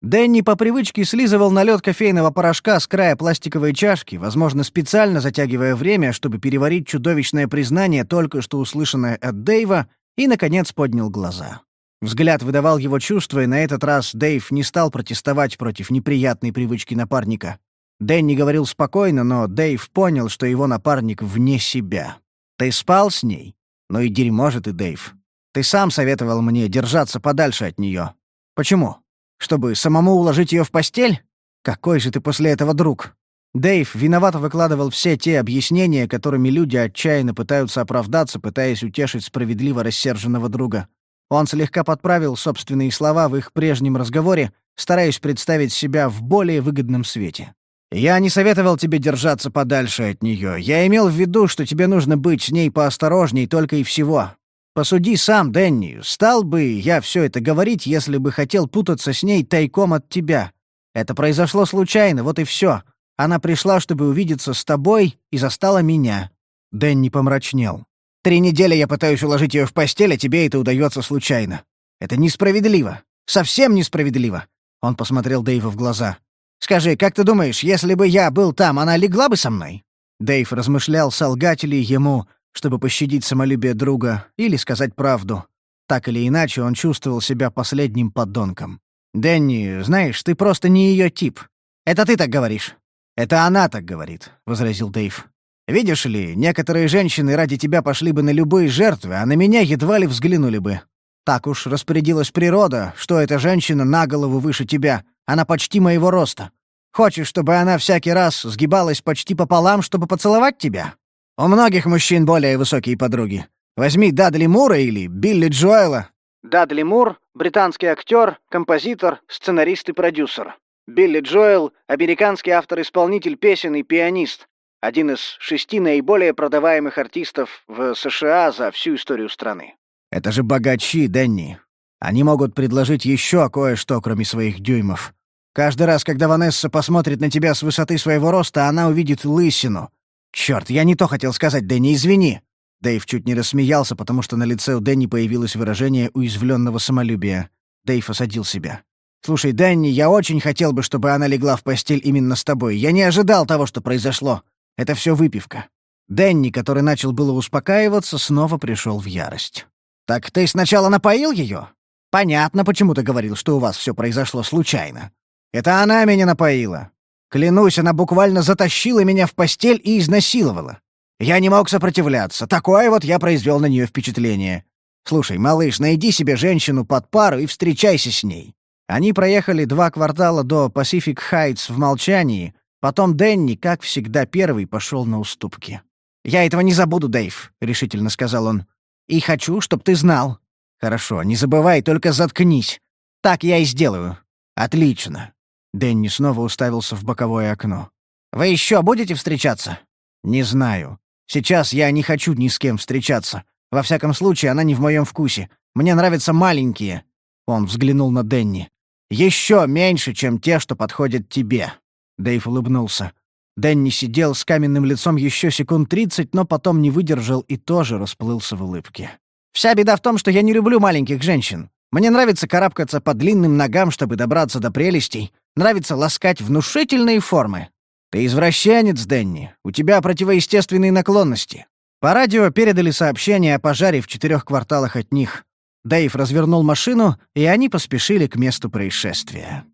Дэнни по привычке слизывал налет кофейного порошка с края пластиковой чашки, возможно, специально затягивая время, чтобы переварить чудовищное признание, только что услышанное от Дэйва, и, наконец, поднял глаза. Взгляд выдавал его чувства, и на этот раз Дэйв не стал протестовать против неприятной привычки напарника. Дэнни говорил спокойно, но Дэйв понял, что его напарник вне себя. Ты спал с ней? Ну и дерьмо же ты, Дэйв. Ты сам советовал мне держаться подальше от нее. Почему? Чтобы самому уложить ее в постель? Какой же ты после этого друг? Дэйв виновато выкладывал все те объяснения, которыми люди отчаянно пытаются оправдаться, пытаясь утешить справедливо рассерженного друга. Он слегка подправил собственные слова в их прежнем разговоре, стараясь представить себя в более выгодном свете. «Я не советовал тебе держаться подальше от нее. Я имел в виду, что тебе нужно быть с ней поосторожней только и всего. Посуди сам, Дэнни, стал бы я все это говорить, если бы хотел путаться с ней тайком от тебя. Это произошло случайно, вот и все. Она пришла, чтобы увидеться с тобой, и застала меня». Дэнни помрачнел. «Три недели я пытаюсь уложить ее в постель, а тебе это удается случайно. Это несправедливо. Совсем несправедливо». Он посмотрел Дэйва в глаза. Скажи, как ты думаешь, если бы я был там, она легла бы со мной?» Дэйв размышлял, солгать ли ему, чтобы пощадить самолюбие друга, или сказать правду. Так или иначе, он чувствовал себя последним подонком. «Дэнни, знаешь, ты просто не ее тип. Это ты так говоришь». «Это она так говорит», — возразил Дэйв. «Видишь ли, некоторые женщины ради тебя пошли бы на любые жертвы, а на меня едва ли взглянули бы. Так уж распорядилась природа, что эта женщина на голову выше тебя, она почти моего роста. Хочешь, чтобы она всякий раз сгибалась почти пополам, чтобы поцеловать тебя? У многих мужчин более высокие подруги. Возьми Дадли Мура или Билли Джоэла. Дадли Мур — британский актер, композитор, сценарист и продюсер. Билли Джоэл — американский автор-исполнитель песен и пианист. Один из шести наиболее продаваемых артистов в США за всю историю страны. Это же богачи, Дэнни. Они могут предложить еще кое-что, кроме своих дюймов. Каждый раз, когда Ванесса посмотрит на тебя с высоты своего роста, она увидит лысину. Черт, я не то хотел сказать, Дэнни, извини. Дэйв чуть не рассмеялся, потому что на лице у Дэнни появилось выражение уязвленного самолюбия. Дэйв осадил себя. «Слушай, Дэнни, я очень хотел бы, чтобы она легла в постель именно с тобой. Я не ожидал того, что произошло. Это все выпивка». Дэнни, который начал было успокаиваться, снова пришел в ярость. «Так ты сначала напоил ее? Понятно, почему ты говорил, что у вас все произошло случайно. Это она меня напоила. Клянусь, она буквально затащила меня в постель и изнасиловала. Я не мог сопротивляться. Такое вот я произвел на нее впечатление. Слушай, малыш, найди себе женщину под пару и встречайся с ней. Они проехали два квартала до Pacific Heights в молчании, потом Дэнни, как всегда, первый пошел на уступки. «Я этого не забуду, Дэйв», — решительно сказал он. «И хочу, чтобы ты знал». «Хорошо, не забывай, только заткнись. Так я и сделаю». «Отлично». Дэнни снова уставился в боковое окно. «Вы еще будете встречаться?» «Не знаю. Сейчас я не хочу ни с кем встречаться. Во всяком случае, она не в моем вкусе. Мне нравятся маленькие». Он взглянул на Дэнни. Еще меньше, чем те, что подходят тебе». Дэйв улыбнулся. Дэнни сидел с каменным лицом еще секунд тридцать, но потом не выдержал и тоже расплылся в улыбке. «Вся беда в том, что я не люблю маленьких женщин. Мне нравится карабкаться по длинным ногам, чтобы добраться до прелестей. Нравится ласкать внушительные формы. Ты извращенец, Дэнни. У тебя противоестественные наклонности». По радио передали сообщение о пожаре в четырех кварталах от них. Дэйв развернул машину, и они поспешили к месту происшествия.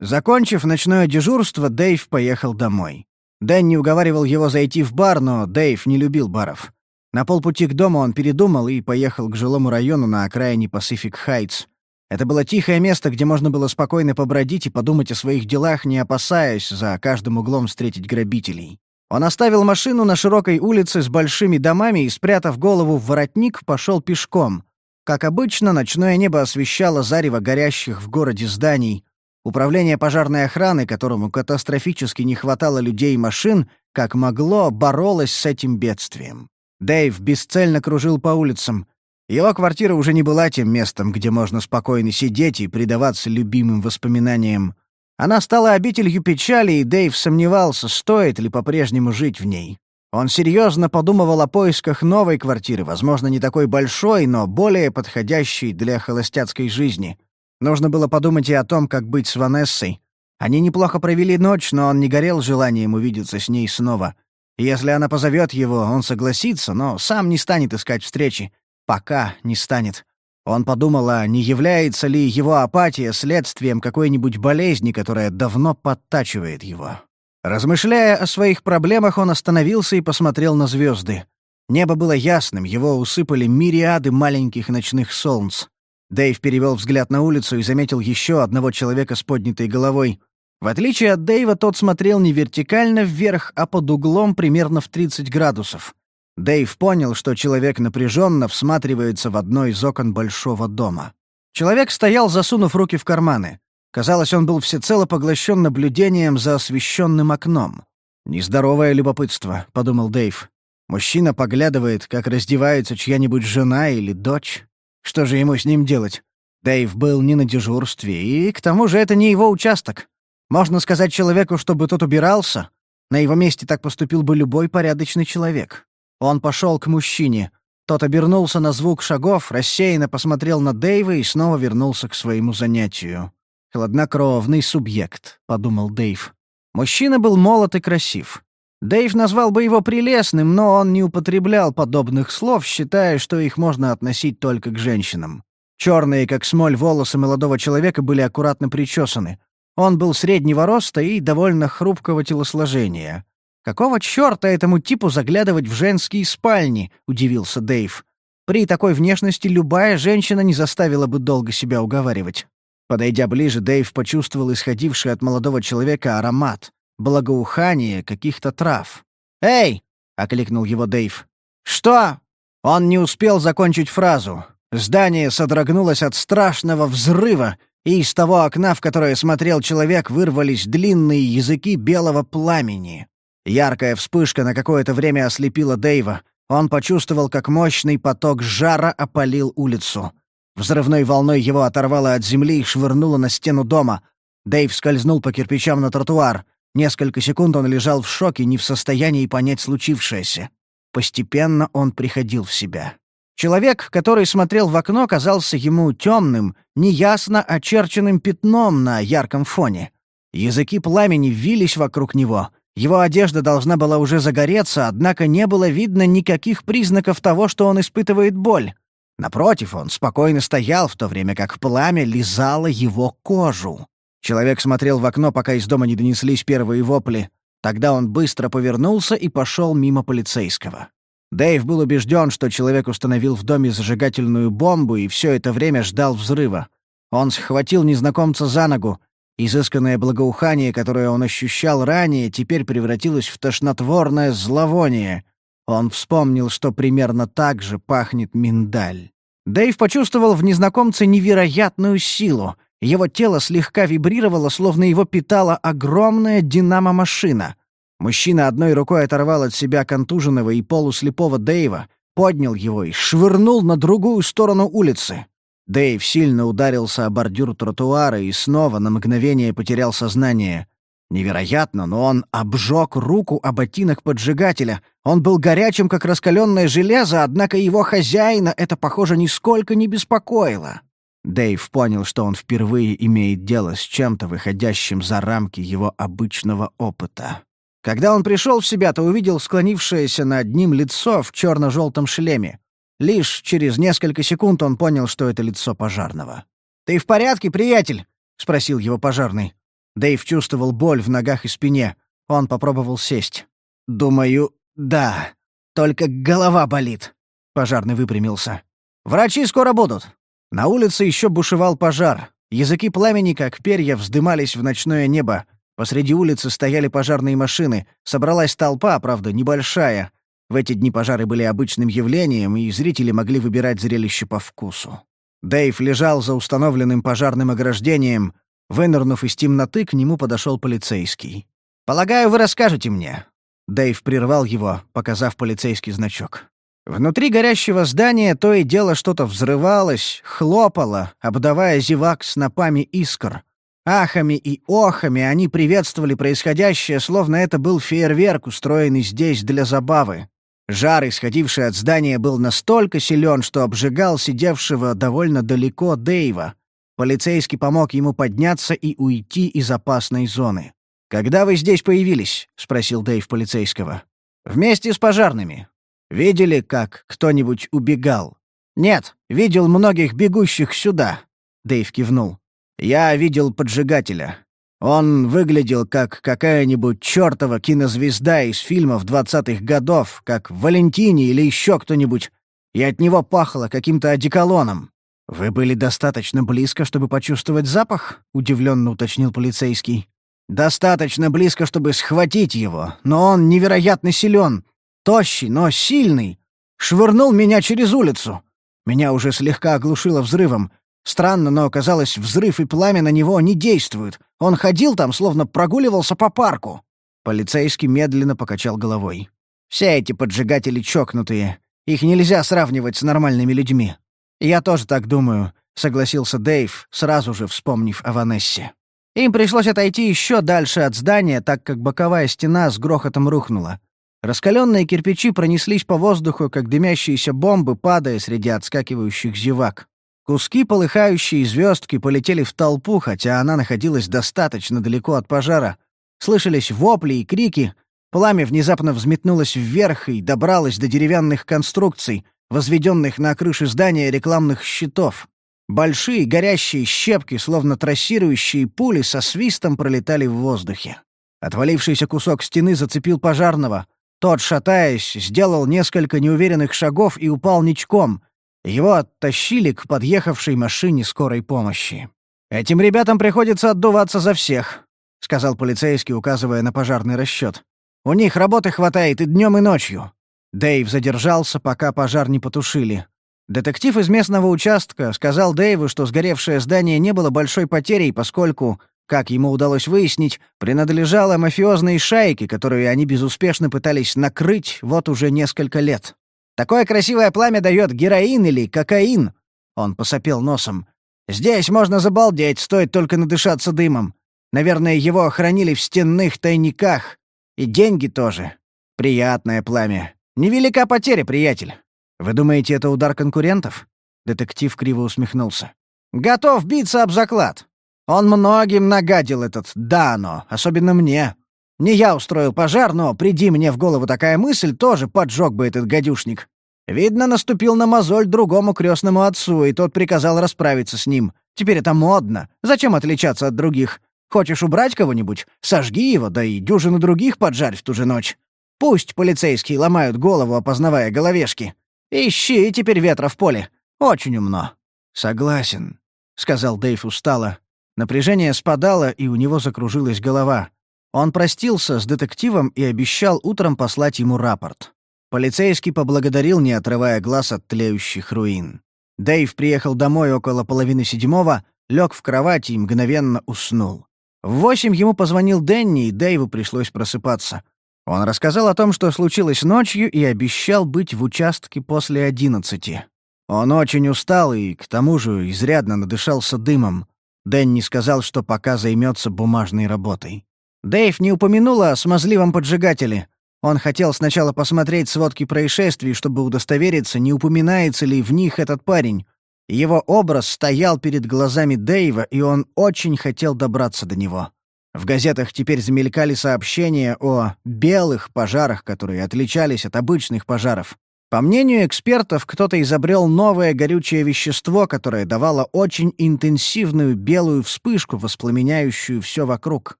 Закончив ночное дежурство, Дэйв поехал домой. Дэнни уговаривал его зайти в бар, но Дэйв не любил баров. На полпути к дому он передумал и поехал к жилому району на окраине Pacific Heights. Это было тихое место, где можно было спокойно побродить и подумать о своих делах, не опасаясь за каждым углом встретить грабителей. Он оставил машину на широкой улице с большими домами и, спрятав голову в воротник, пошел пешком. Как обычно, ночное небо освещало зарево горящих в городе зданий. Управление пожарной охраны, которому катастрофически не хватало людей и машин, как могло, боролось с этим бедствием. Дэйв бесцельно кружил по улицам. Его квартира уже не была тем местом, где можно спокойно сидеть и предаваться любимым воспоминаниям. Она стала обителью печали, и Дэйв сомневался, стоит ли по-прежнему жить в ней. Он серьезно подумывал о поисках новой квартиры, возможно, не такой большой, но более подходящей для холостяцкой жизни. Нужно было подумать и о том, как быть с Ванессой. Они неплохо провели ночь, но он не горел желанием увидеться с ней снова. Если она позовет его, он согласится, но сам не станет искать встречи. Пока не станет. Он подумал, а не является ли его апатия следствием какой-нибудь болезни, которая давно подтачивает его. Размышляя о своих проблемах, он остановился и посмотрел на звезды. Небо было ясным, его усыпали мириады маленьких ночных солнц. Дэйв перевел взгляд на улицу и заметил еще одного человека с поднятой головой. В отличие от Дэйва, тот смотрел не вертикально вверх, а под углом примерно в 30 градусов. Дэйв понял, что человек напряженно всматривается в одно из окон большого дома. Человек стоял, засунув руки в карманы. Казалось, он был всецело поглощен наблюдением за освещенным окном. «Нездоровое любопытство», — подумал Дэйв. «Мужчина поглядывает, как раздевается чья-нибудь жена или дочь. Что же ему с ним делать? Дэйв был не на дежурстве, и к тому же это не его участок. Можно сказать человеку, чтобы тот убирался. На его месте так поступил бы любой порядочный человек. Он пошел к мужчине. Тот обернулся на звук шагов, рассеянно посмотрел на Дэйва и снова вернулся к своему занятию. «Хладнокровный субъект», — подумал Дэйв. Мужчина был молод и красив. Дэйв назвал бы его прелестным, но он не употреблял подобных слов, считая, что их можно относить только к женщинам. Черные, как смоль, волосы молодого человека были аккуратно причесаны. Он был среднего роста и довольно хрупкого телосложения. «Какого чёрта этому типу заглядывать в женские спальни?» — удивился Дэйв. «При такой внешности любая женщина не заставила бы долго себя уговаривать». Подойдя ближе, Дэйв почувствовал исходивший от молодого человека аромат, благоухание каких-то трав. «Эй!» — окликнул его Дэйв. «Что?» Он не успел закончить фразу. Здание содрогнулось от страшного взрыва, и из того окна, в которое смотрел человек, вырвались длинные языки белого пламени. Яркая вспышка на какое-то время ослепила Дэйва. Он почувствовал, как мощный поток жара опалил улицу. Взрывной волной его оторвало от земли и швырнуло на стену дома. Дэйв скользнул по кирпичам на тротуар. Несколько секунд он лежал в шоке, не в состоянии понять случившееся. Постепенно он приходил в себя. Человек, который смотрел в окно, казался ему темным, неясно очерченным пятном на ярком фоне. Языки пламени вились вокруг него. Его одежда должна была уже загореться, однако не было видно никаких признаков того, что он испытывает боль. Напротив, он спокойно стоял, в то время как пламя лизало его кожу. Человек смотрел в окно, пока из дома не донеслись первые вопли. Тогда он быстро повернулся и пошел мимо полицейского. Дэйв был убежден, что человек установил в доме зажигательную бомбу и все это время ждал взрыва. Он схватил незнакомца за ногу. Изысканное благоухание, которое он ощущал ранее, теперь превратилось в тошнотворное зловоние. Он вспомнил, что примерно так же пахнет миндаль. Дэйв почувствовал в незнакомце невероятную силу. Его тело слегка вибрировало, словно его питала огромная динамо-машина. Мужчина одной рукой оторвал от себя контуженного и полуслепого Дэйва, поднял его и швырнул на другую сторону улицы. Дэйв сильно ударился о бордюр тротуара и снова на мгновение потерял сознание. Невероятно, но он обжег руку о ботинок поджигателя. Он был горячим, как раскаленное железо, однако его хозяина это, похоже, нисколько не беспокоило. Дэйв понял, что он впервые имеет дело с чем-то, выходящим за рамки его обычного опыта. Когда он пришел в себя, то увидел склонившееся над ним лицо в черно-желтом шлеме. Лишь через несколько секунд он понял, что это лицо пожарного. «Ты в порядке, приятель?» — спросил его пожарный. Дэйв чувствовал боль в ногах и спине. Он попробовал сесть. «Думаю, да. Только голова болит». Пожарный выпрямился. «Врачи скоро будут». На улице еще бушевал пожар. Языки пламени, как перья, вздымались в ночное небо. Посреди улицы стояли пожарные машины, собралась толпа, правда, небольшая. В эти дни пожары были обычным явлением, и зрители могли выбирать зрелище по вкусу. Дэйв лежал за установленным пожарным ограждением. Вынырнув из темноты, к нему подошел полицейский. «Полагаю, вы расскажете мне». Дэйв прервал его, показав полицейский значок. Внутри горящего здания то и дело что-то взрывалось, хлопало, обдавая зевак снопами искр. Ахами и охами они приветствовали происходящее, словно это был фейерверк, устроенный здесь для забавы. Жар, исходивший от здания, был настолько силен, что обжигал сидевшего довольно далеко Дэйва. Полицейский помог ему подняться и уйти из опасной зоны. «Когда вы здесь появились?» — спросил Дэйв полицейского. «Вместе с пожарными. Видели, как кто-нибудь убегал?» «Нет, видел многих бегущих сюда», — Дэйв кивнул. Я видел поджигателя. Он выглядел как какая-нибудь чертова кинозвезда из фильмов двадцатых годов, как Валентини или еще кто-нибудь, и от него пахло каким-то одеколоном. «Вы были достаточно близко, чтобы почувствовать запах?» — удивленно уточнил полицейский. «Достаточно близко, чтобы схватить его, но он невероятно силен, тощий, но сильный. Швырнул меня через улицу. Меня уже слегка оглушило взрывом. Странно, но оказалось, взрыв и пламя на него не действуют. Он ходил там, словно прогуливался по парку. Полицейский медленно покачал головой. «Все эти поджигатели чокнутые. Их нельзя сравнивать с нормальными людьми». «Я тоже так думаю», — согласился Дэйв, сразу же вспомнив о Ванессе. Им пришлось отойти еще дальше от здания, так как боковая стена с грохотом рухнула. Раскаленные кирпичи пронеслись по воздуху, как дымящиеся бомбы, падая среди отскакивающих зевак. Куски полыхающей звездки полетели в толпу, хотя она находилась достаточно далеко от пожара. Слышались вопли и крики. Пламя внезапно взметнулось вверх и добралось до деревянных конструкций, возведенных на крыше здания рекламных щитов. Большие горящие щепки, словно трассирующие пули, со свистом пролетали в воздухе. Отвалившийся кусок стены зацепил пожарного. Тот, шатаясь, сделал несколько неуверенных шагов и упал ничком, его оттащили к подъехавшей машине скорой помощи. «Этим ребятам приходится отдуваться за всех», — сказал полицейский, указывая на пожарный расчет. «У них работы хватает и днем, и ночью». Дэйв задержался, пока пожар не потушили. Детектив из местного участка сказал Дэйву, что сгоревшее здание не было большой потерей, поскольку, как ему удалось выяснить, принадлежало мафиозной шайке, которую они безуспешно пытались накрыть вот уже несколько лет. Такое красивое пламя дает героин или кокаин. Он посопел носом. Здесь можно забалдеть, стоит только надышаться дымом. Наверное, его хранили в стенных тайниках. И деньги тоже. Приятное пламя. Невелика потеря, приятель. Вы думаете, это удар конкурентов?» Детектив криво усмехнулся. «Готов биться об заклад. Он многим нагадил этот Дано, особенно мне. Не я устроил пожар, но приди мне в голову такая мысль, тоже поджег бы этот гадюшник. Видно, наступил на мозоль другому крестному отцу, и тот приказал расправиться с ним. Теперь это модно. Зачем отличаться от других? Хочешь убрать кого-нибудь? Сожги его, да и дюжину других поджарь в ту же ночь. Пусть полицейские ломают голову, опознавая головешки. Ищи теперь ветра в поле. Очень умно». «Согласен», — сказал Дэйв устало. Напряжение спадало, и у него закружилась голова. Он простился с детективом и обещал утром послать ему рапорт. Полицейский поблагодарил, не отрывая глаз от тлеющих руин. Дэйв приехал домой около половины седьмого, лег в кровати и мгновенно уснул. В восемь ему позвонил Дэнни, и Дэйву пришлось просыпаться. Он рассказал о том, что случилось ночью, и обещал быть в участке после одиннадцати. Он очень устал и, к тому же, изрядно надышался дымом. Дэнни сказал, что пока займется бумажной работой. Дэйв не упомянул о смазливом поджигателе. Он хотел сначала посмотреть сводки происшествий, чтобы удостовериться, не упоминается ли в них этот парень. Его образ стоял перед глазами Дэйва, и он очень хотел добраться до него. В газетах теперь замелькали сообщения о «белых пожарах», которые отличались от обычных пожаров. По мнению экспертов, кто-то изобрел новое горючее вещество, которое давало очень интенсивную белую вспышку, воспламеняющую все вокруг.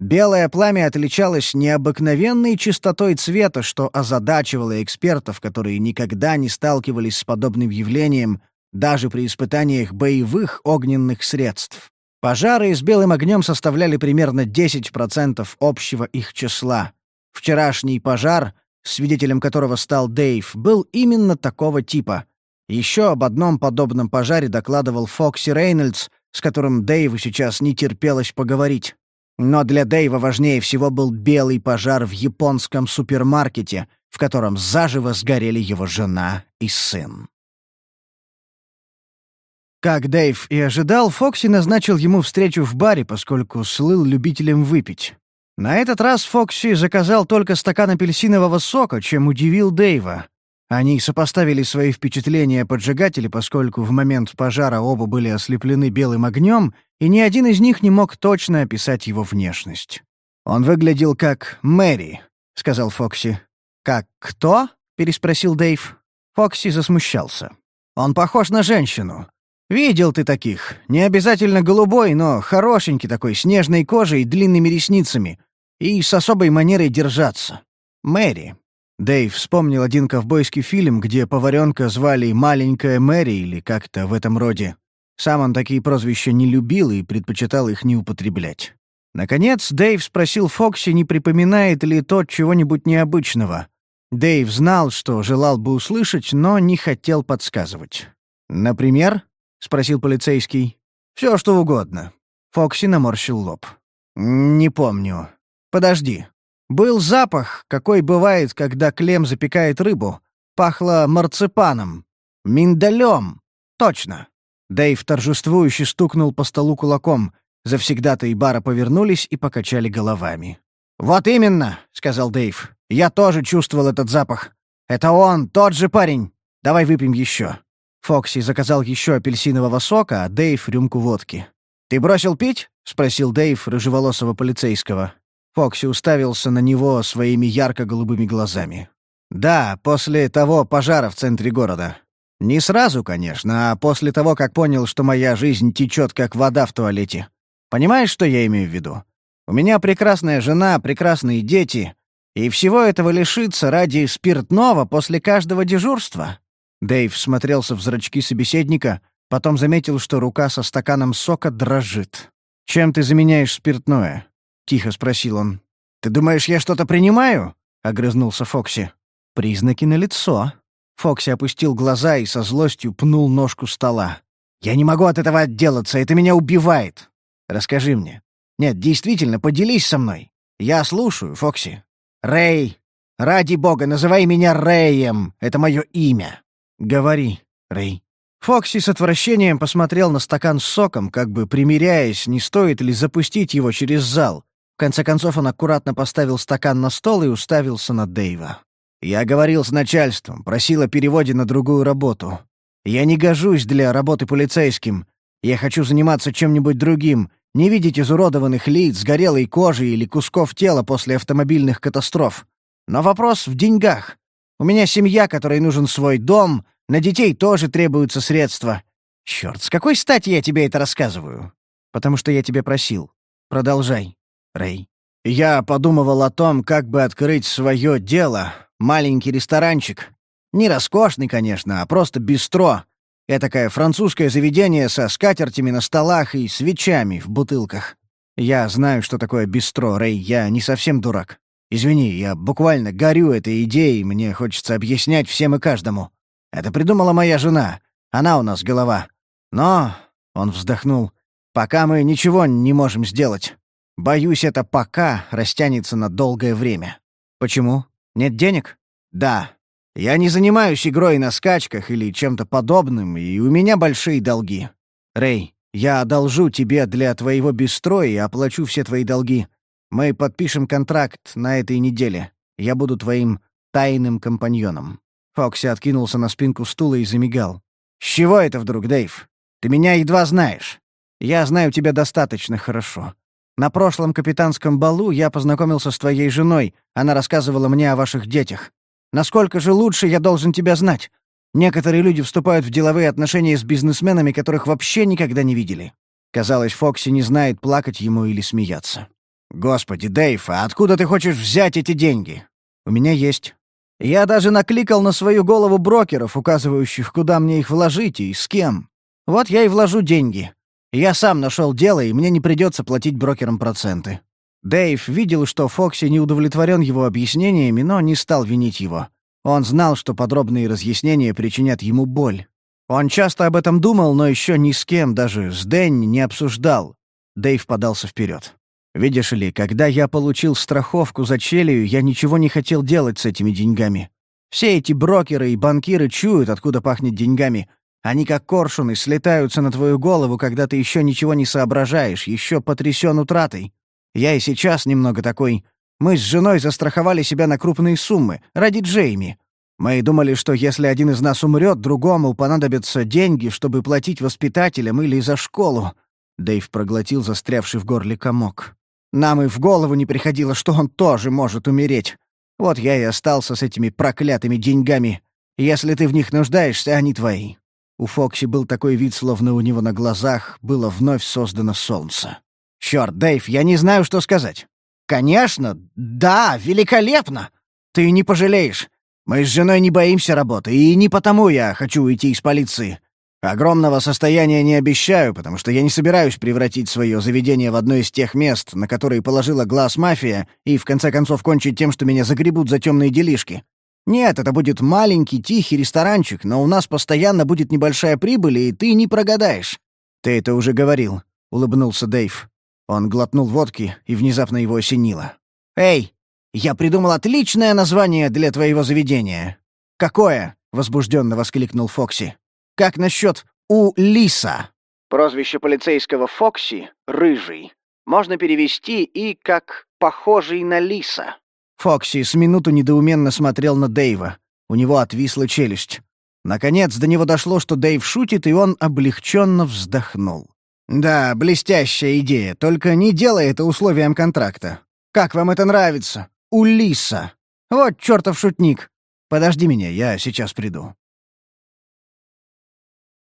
Белое пламя отличалось необыкновенной чистотой цвета, что озадачивало экспертов, которые никогда не сталкивались с подобным явлением, даже при испытаниях боевых огненных средств. Пожары с белым огнем составляли примерно 10% общего их числа. Вчерашний пожар, свидетелем которого стал Дэйв, был именно такого типа. Еще об одном подобном пожаре докладывал Фокси Рейнольдс, с которым Дэйву сейчас не терпелось поговорить. Но для Дэйва важнее всего был белый пожар в японском супермаркете, в котором заживо сгорели его жена и сын. Как Дэйв и ожидал, Фокси назначил ему встречу в баре, поскольку слыл любителем выпить. На этот раз Фокси заказал только стакан апельсинового сока, чем удивил Дэйва. Они сопоставили свои впечатления о поджигателе, поскольку в момент пожара оба были ослеплены белым огнем, и ни один из них не мог точно описать его внешность. «Он выглядел как Мэри», — сказал Фокси. «Как кто?» — переспросил Дэйв. Фокси засмущался. «Он похож на женщину. «Видел ты таких. Не обязательно голубой, но хорошенький такой, с нежной кожей и длинными ресницами. И с особой манерой держаться. Мэри». Дэйв вспомнил один ковбойский фильм, где поваренка звали «Маленькая Мэри» или как-то в этом роде. Сам он такие прозвища не любил и предпочитал их не употреблять. Наконец, Дэйв спросил Фокси, не припоминает ли тот чего-нибудь необычного. Дэйв знал, что желал бы услышать, но не хотел подсказывать. «Например?» — спросил полицейский. «Все, что угодно». Фокси наморщил лоб. «Не помню. Подожди. Был запах, какой бывает, когда Клем запекает рыбу. Пахло марципаном. Миндалем. Точно». Дэйв торжествующе стукнул по столу кулаком. Завсегда-то и бара повернулись и покачали головами. «Вот именно», — сказал Дэйв. «Я тоже чувствовал этот запах. Это он, тот же парень. Давай выпьем еще». Фокси заказал еще апельсинового сока, а Дэйв — рюмку водки. «Ты бросил пить?» — спросил Дэйв рыжеволосого полицейского. Фокси уставился на него своими ярко-голубыми глазами. «Да, после того пожара в центре города. Не сразу, конечно, а после того, как понял, что моя жизнь течет как вода в туалете. Понимаешь, что я имею в виду? У меня прекрасная жена, прекрасные дети, и всего этого лишиться ради спиртного после каждого дежурства. Дэйв смотрелся в зрачки собеседника, потом заметил, что рука со стаканом сока дрожит. «Чем ты заменяешь спиртное?» — тихо спросил он. «Ты думаешь, я что-то принимаю?» — огрызнулся Фокси. «Признаки налицо». Фокси опустил глаза и со злостью пнул ножку стола. «Я не могу от этого отделаться, это меня убивает. Расскажи мне. Нет, действительно, поделись со мной. Я слушаю, Фокси. Рэй, ради бога, называй меня Рэем, это мое имя». «Говори, Рэй». Фокси с отвращением посмотрел на стакан с соком, как бы примиряясь, не стоит ли запустить его через зал. В конце концов он аккуратно поставил стакан на стол и уставился на Дэйва. Я говорил с начальством, просил о переводе на другую работу. Я не гожусь для работы полицейским. Я хочу заниматься чем-нибудь другим, не видеть изуродованных лиц, сгорелой кожи или кусков тела после автомобильных катастроф. Но вопрос в деньгах. У меня семья, которой нужен свой дом, на детей тоже требуются средства. Черт, с какой стати я тебе это рассказываю? Потому что я тебе просил. Продолжай, Рэй. Я подумывал о том, как бы открыть свое дело, маленький ресторанчик. Не роскошный, конечно, а просто бистро. Этакое французское заведение со скатертями на столах и свечами в бутылках. Я знаю, что такое бистро, Рэй, я не совсем дурак. Извини, я буквально горю этой идеей, мне хочется объяснять всем и каждому. Это придумала моя жена. Она у нас голова. Но, — он вздохнул, — пока мы ничего не можем сделать. Боюсь, это «пока» растянется на долгое время. Почему? Нет денег? Да. Я не занимаюсь игрой на скачках или чем-то подобным, и у меня большие долги. Рэй, я одолжу тебе для твоего бистро и оплачу все твои долги. Мы подпишем контракт на этой неделе. Я буду твоим тайным компаньоном». Фокси откинулся на спинку стула и замигал. «С чего это вдруг, Дэйв? Ты меня едва знаешь. Я знаю тебя достаточно хорошо. На прошлом капитанском балу я познакомился с твоей женой. Она рассказывала мне о ваших детях. Насколько же лучше я должен тебя знать? Некоторые люди вступают в деловые отношения с бизнесменами, которых вообще никогда не видели». Казалось, Фокси не знает, плакать ему или смеяться. «Господи, Дэйв, а откуда ты хочешь взять эти деньги?» «У меня есть. Я даже накликал на свою голову брокеров, указывающих, куда мне их вложить и с кем. Вот я и вложу деньги. Я сам нашел дело, и мне не придется платить брокерам проценты». Дэйв видел, что Фокси не удовлетворен его объяснениями, но не стал винить его. Он знал, что подробные разъяснения причинят ему боль. Он часто об этом думал, но еще ни с кем, даже с Дэнни, не обсуждал. Дэйв подался вперед. «Видишь ли, когда я получил страховку за челию, я ничего не хотел делать с этими деньгами. Все эти брокеры и банкиры чуют, откуда пахнет деньгами, они как коршуны слетаются на твою голову, когда ты еще ничего не соображаешь, еще потрясен утратой. Я и сейчас немного такой. Мы с женой застраховали себя на крупные суммы, ради Джейми. Мы думали, что если один из нас умрет, другому понадобятся деньги, чтобы платить воспитателям или за школу. Дэйв проглотил застрявший в горле комок. Нам и в голову не приходило, что он тоже может умереть. Вот я и остался с этими проклятыми деньгами. Если ты в них нуждаешься, они твои. У Фокси был такой вид, словно у него на глазах было вновь создано солнце. «Чёрт, Дэйв, я не знаю, что сказать». «Конечно! Да, великолепно! Ты не пожалеешь. Мы с женой не боимся работы, и не потому я хочу уйти из полиции. Огромного состояния не обещаю, потому что я не собираюсь превратить свое заведение в одно из тех мест, на которые положила глаз мафия, и в конце концов кончить тем, что меня загребут за темные делишки. Нет, это будет маленький, тихий ресторанчик, но у нас постоянно будет небольшая прибыль, и ты не прогадаешь». «Ты это уже говорил», — улыбнулся Дэйв. Он глотнул водки, и внезапно его осенило. «Эй, я придумал отличное название для твоего заведения». «Какое?» — возбужденно воскликнул Фокси. «Как насчет «У Лиса»?» Прозвище полицейского Фокси — «Рыжий». Можно перевести и как «похожий на лиса». Фокси с минуту недоуменно смотрел на Дэйва. У него отвисла челюсть. Наконец до него дошло, что Дэйв шутит, и он облегченно вздохнул. «Да, блестящая идея, только не делай это условием контракта. Как вам это нравится? Улиса. Вот чертов шутник. Подожди меня, я сейчас приду».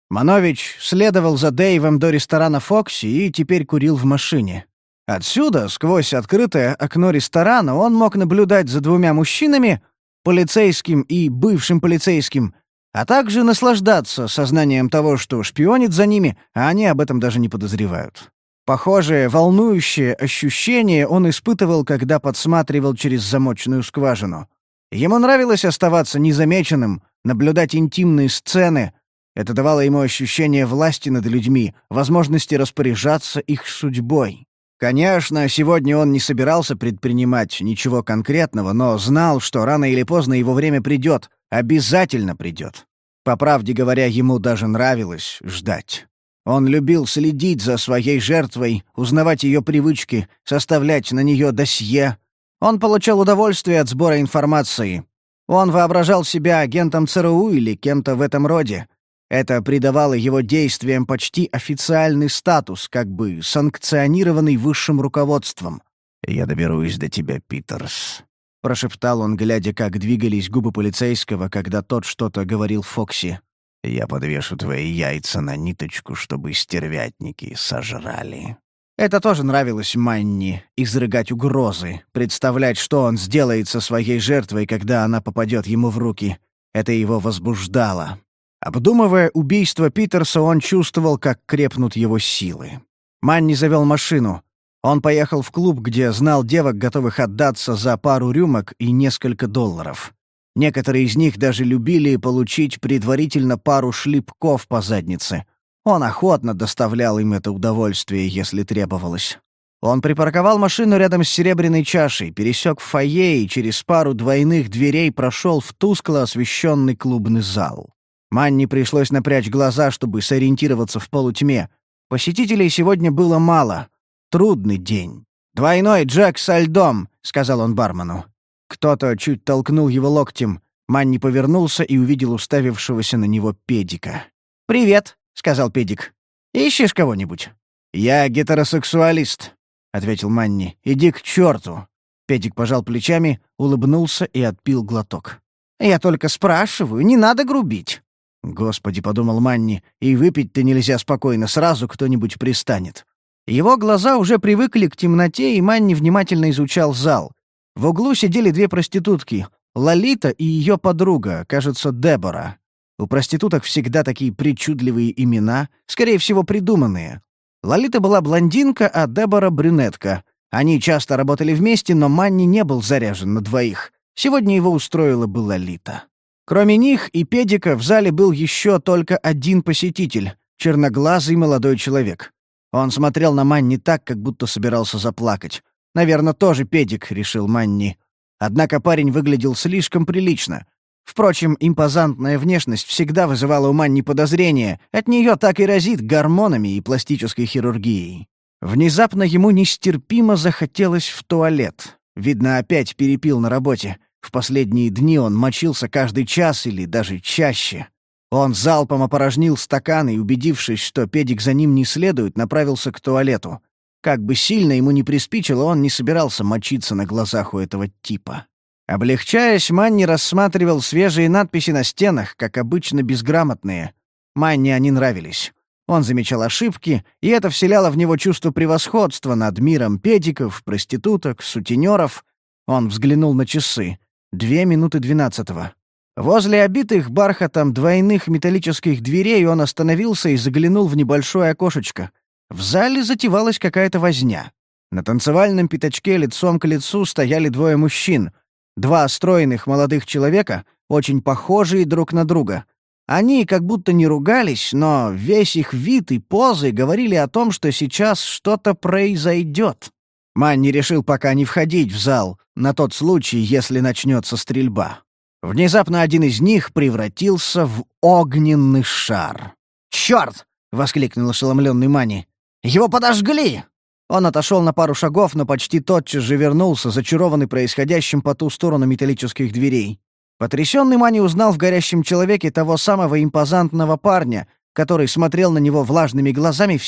Манович следовал за Дэйвом до ресторана «Фокси» и теперь курил в машине. Отсюда, сквозь открытое окно ресторана, он мог наблюдать за двумя мужчинами, полицейским и бывшим полицейским, а также наслаждаться сознанием того, что шпионит за ними, а они об этом даже не подозревают. Похожее волнующее ощущение он испытывал, когда подсматривал через замочную скважину. Ему нравилось оставаться незамеченным, наблюдать интимные сцены. Это давало ему ощущение власти над людьми, возможности распоряжаться их судьбой. Конечно, сегодня он не собирался предпринимать ничего конкретного, но знал, что рано или поздно его время придет, обязательно придет. По правде говоря, ему даже нравилось ждать. Он любил следить за своей жертвой, узнавать ее привычки, составлять на нее досье. Он получал удовольствие от сбора информации. Он воображал себя агентом ЦРУ или кем-то в этом роде. Это придавало его действиям почти официальный статус, как бы санкционированный высшим руководством. «Я доберусь до тебя, Питерс», — прошептал он, глядя, как двигались губы полицейского, когда тот что-то говорил Фокси. «Я подвешу твои яйца на ниточку, чтобы стервятники сожрали». Это тоже нравилось Манни — изрыгать угрозы, представлять, что он сделает со своей жертвой, когда она попадет ему в руки. Это его возбуждало. Обдумывая убийство Питерса, он чувствовал, как крепнут его силы. Манни завел машину. Он поехал в клуб, где знал девок, готовых отдаться за пару рюмок и несколько долларов. Некоторые из них даже любили получить предварительно пару шлепков по заднице — он охотно доставлял им это удовольствие, если требовалось. Он припарковал машину рядом с серебряной чашей, пересек фойе и через пару двойных дверей прошел в тускло освещенный клубный зал. Манни пришлось напрячь глаза, чтобы сориентироваться в полутьме. Посетителей сегодня было мало. Трудный день. «Двойной Джек со льдом», — сказал он бармену. Кто-то чуть толкнул его локтем. Манни повернулся и увидел уставившегося на него педика. «Привет», — сказал Педик. «Ищешь кого-нибудь?» «Я гетеросексуалист», — ответил Манни. «Иди к черту». Педик пожал плечами, улыбнулся и отпил глоток. «Я только спрашиваю, не надо грубить». «Господи», — подумал Манни, — «и выпить-то нельзя спокойно, сразу кто-нибудь пристанет». Его глаза уже привыкли к темноте, и Манни внимательно изучал зал. В углу сидели две проститутки — Лолита и ее подруга, кажется, Дебора. У проституток всегда такие причудливые имена, скорее всего, придуманные. Лолита была блондинка, а Дебора — брюнетка. Они часто работали вместе, но Манни не был заряжен на двоих. Сегодня его устроила бы Лолита. Кроме них и Педика в зале был еще только один посетитель — черноглазый молодой человек. Он смотрел на Манни так, как будто собирался заплакать. «Наверное, тоже Педик», — решил Манни. Однако парень выглядел слишком прилично — Впрочем, импозантная внешность всегда вызывала у Манни подозрения, от нее так и разит гормонами и пластической хирургией. Внезапно ему нестерпимо захотелось в туалет. Видно, опять перепил на работе. В последние дни он мочился каждый час или даже чаще. Он залпом опорожнил стакан и, убедившись, что педик за ним не следует, направился к туалету. Как бы сильно ему не приспичило, он не собирался мочиться на глазах у этого типа. Облегчаясь, Манни рассматривал свежие надписи на стенах, как обычно безграмотные. Манни они нравились. Он замечал ошибки, и это вселяло в него чувство превосходства над миром педиков, проституток, сутенеров. Он взглянул на часы. Две минуты двенадцатого. Возле обитых бархатом двойных металлических дверей он остановился и заглянул в небольшое окошечко. В зале затевалась какая-то возня. На танцевальном пятачке лицом к лицу стояли двое мужчин — Два стройных молодых человека, очень похожие друг на друга. Они как будто не ругались, но весь их вид и позы говорили о том, что сейчас что-то произойдет. Манни решил пока не входить в зал, на тот случай, если начнется стрельба. Внезапно один из них превратился в огненный шар. «Черт!» — воскликнул ошеломленный Манни. «Его подожгли!» Он отошел на пару шагов, но почти тотчас же вернулся, зачарованный происходящим по ту сторону металлических дверей. Потрясенный Мани узнал в горящем человеке того самого импозантного парня, который смотрел на него влажными глазами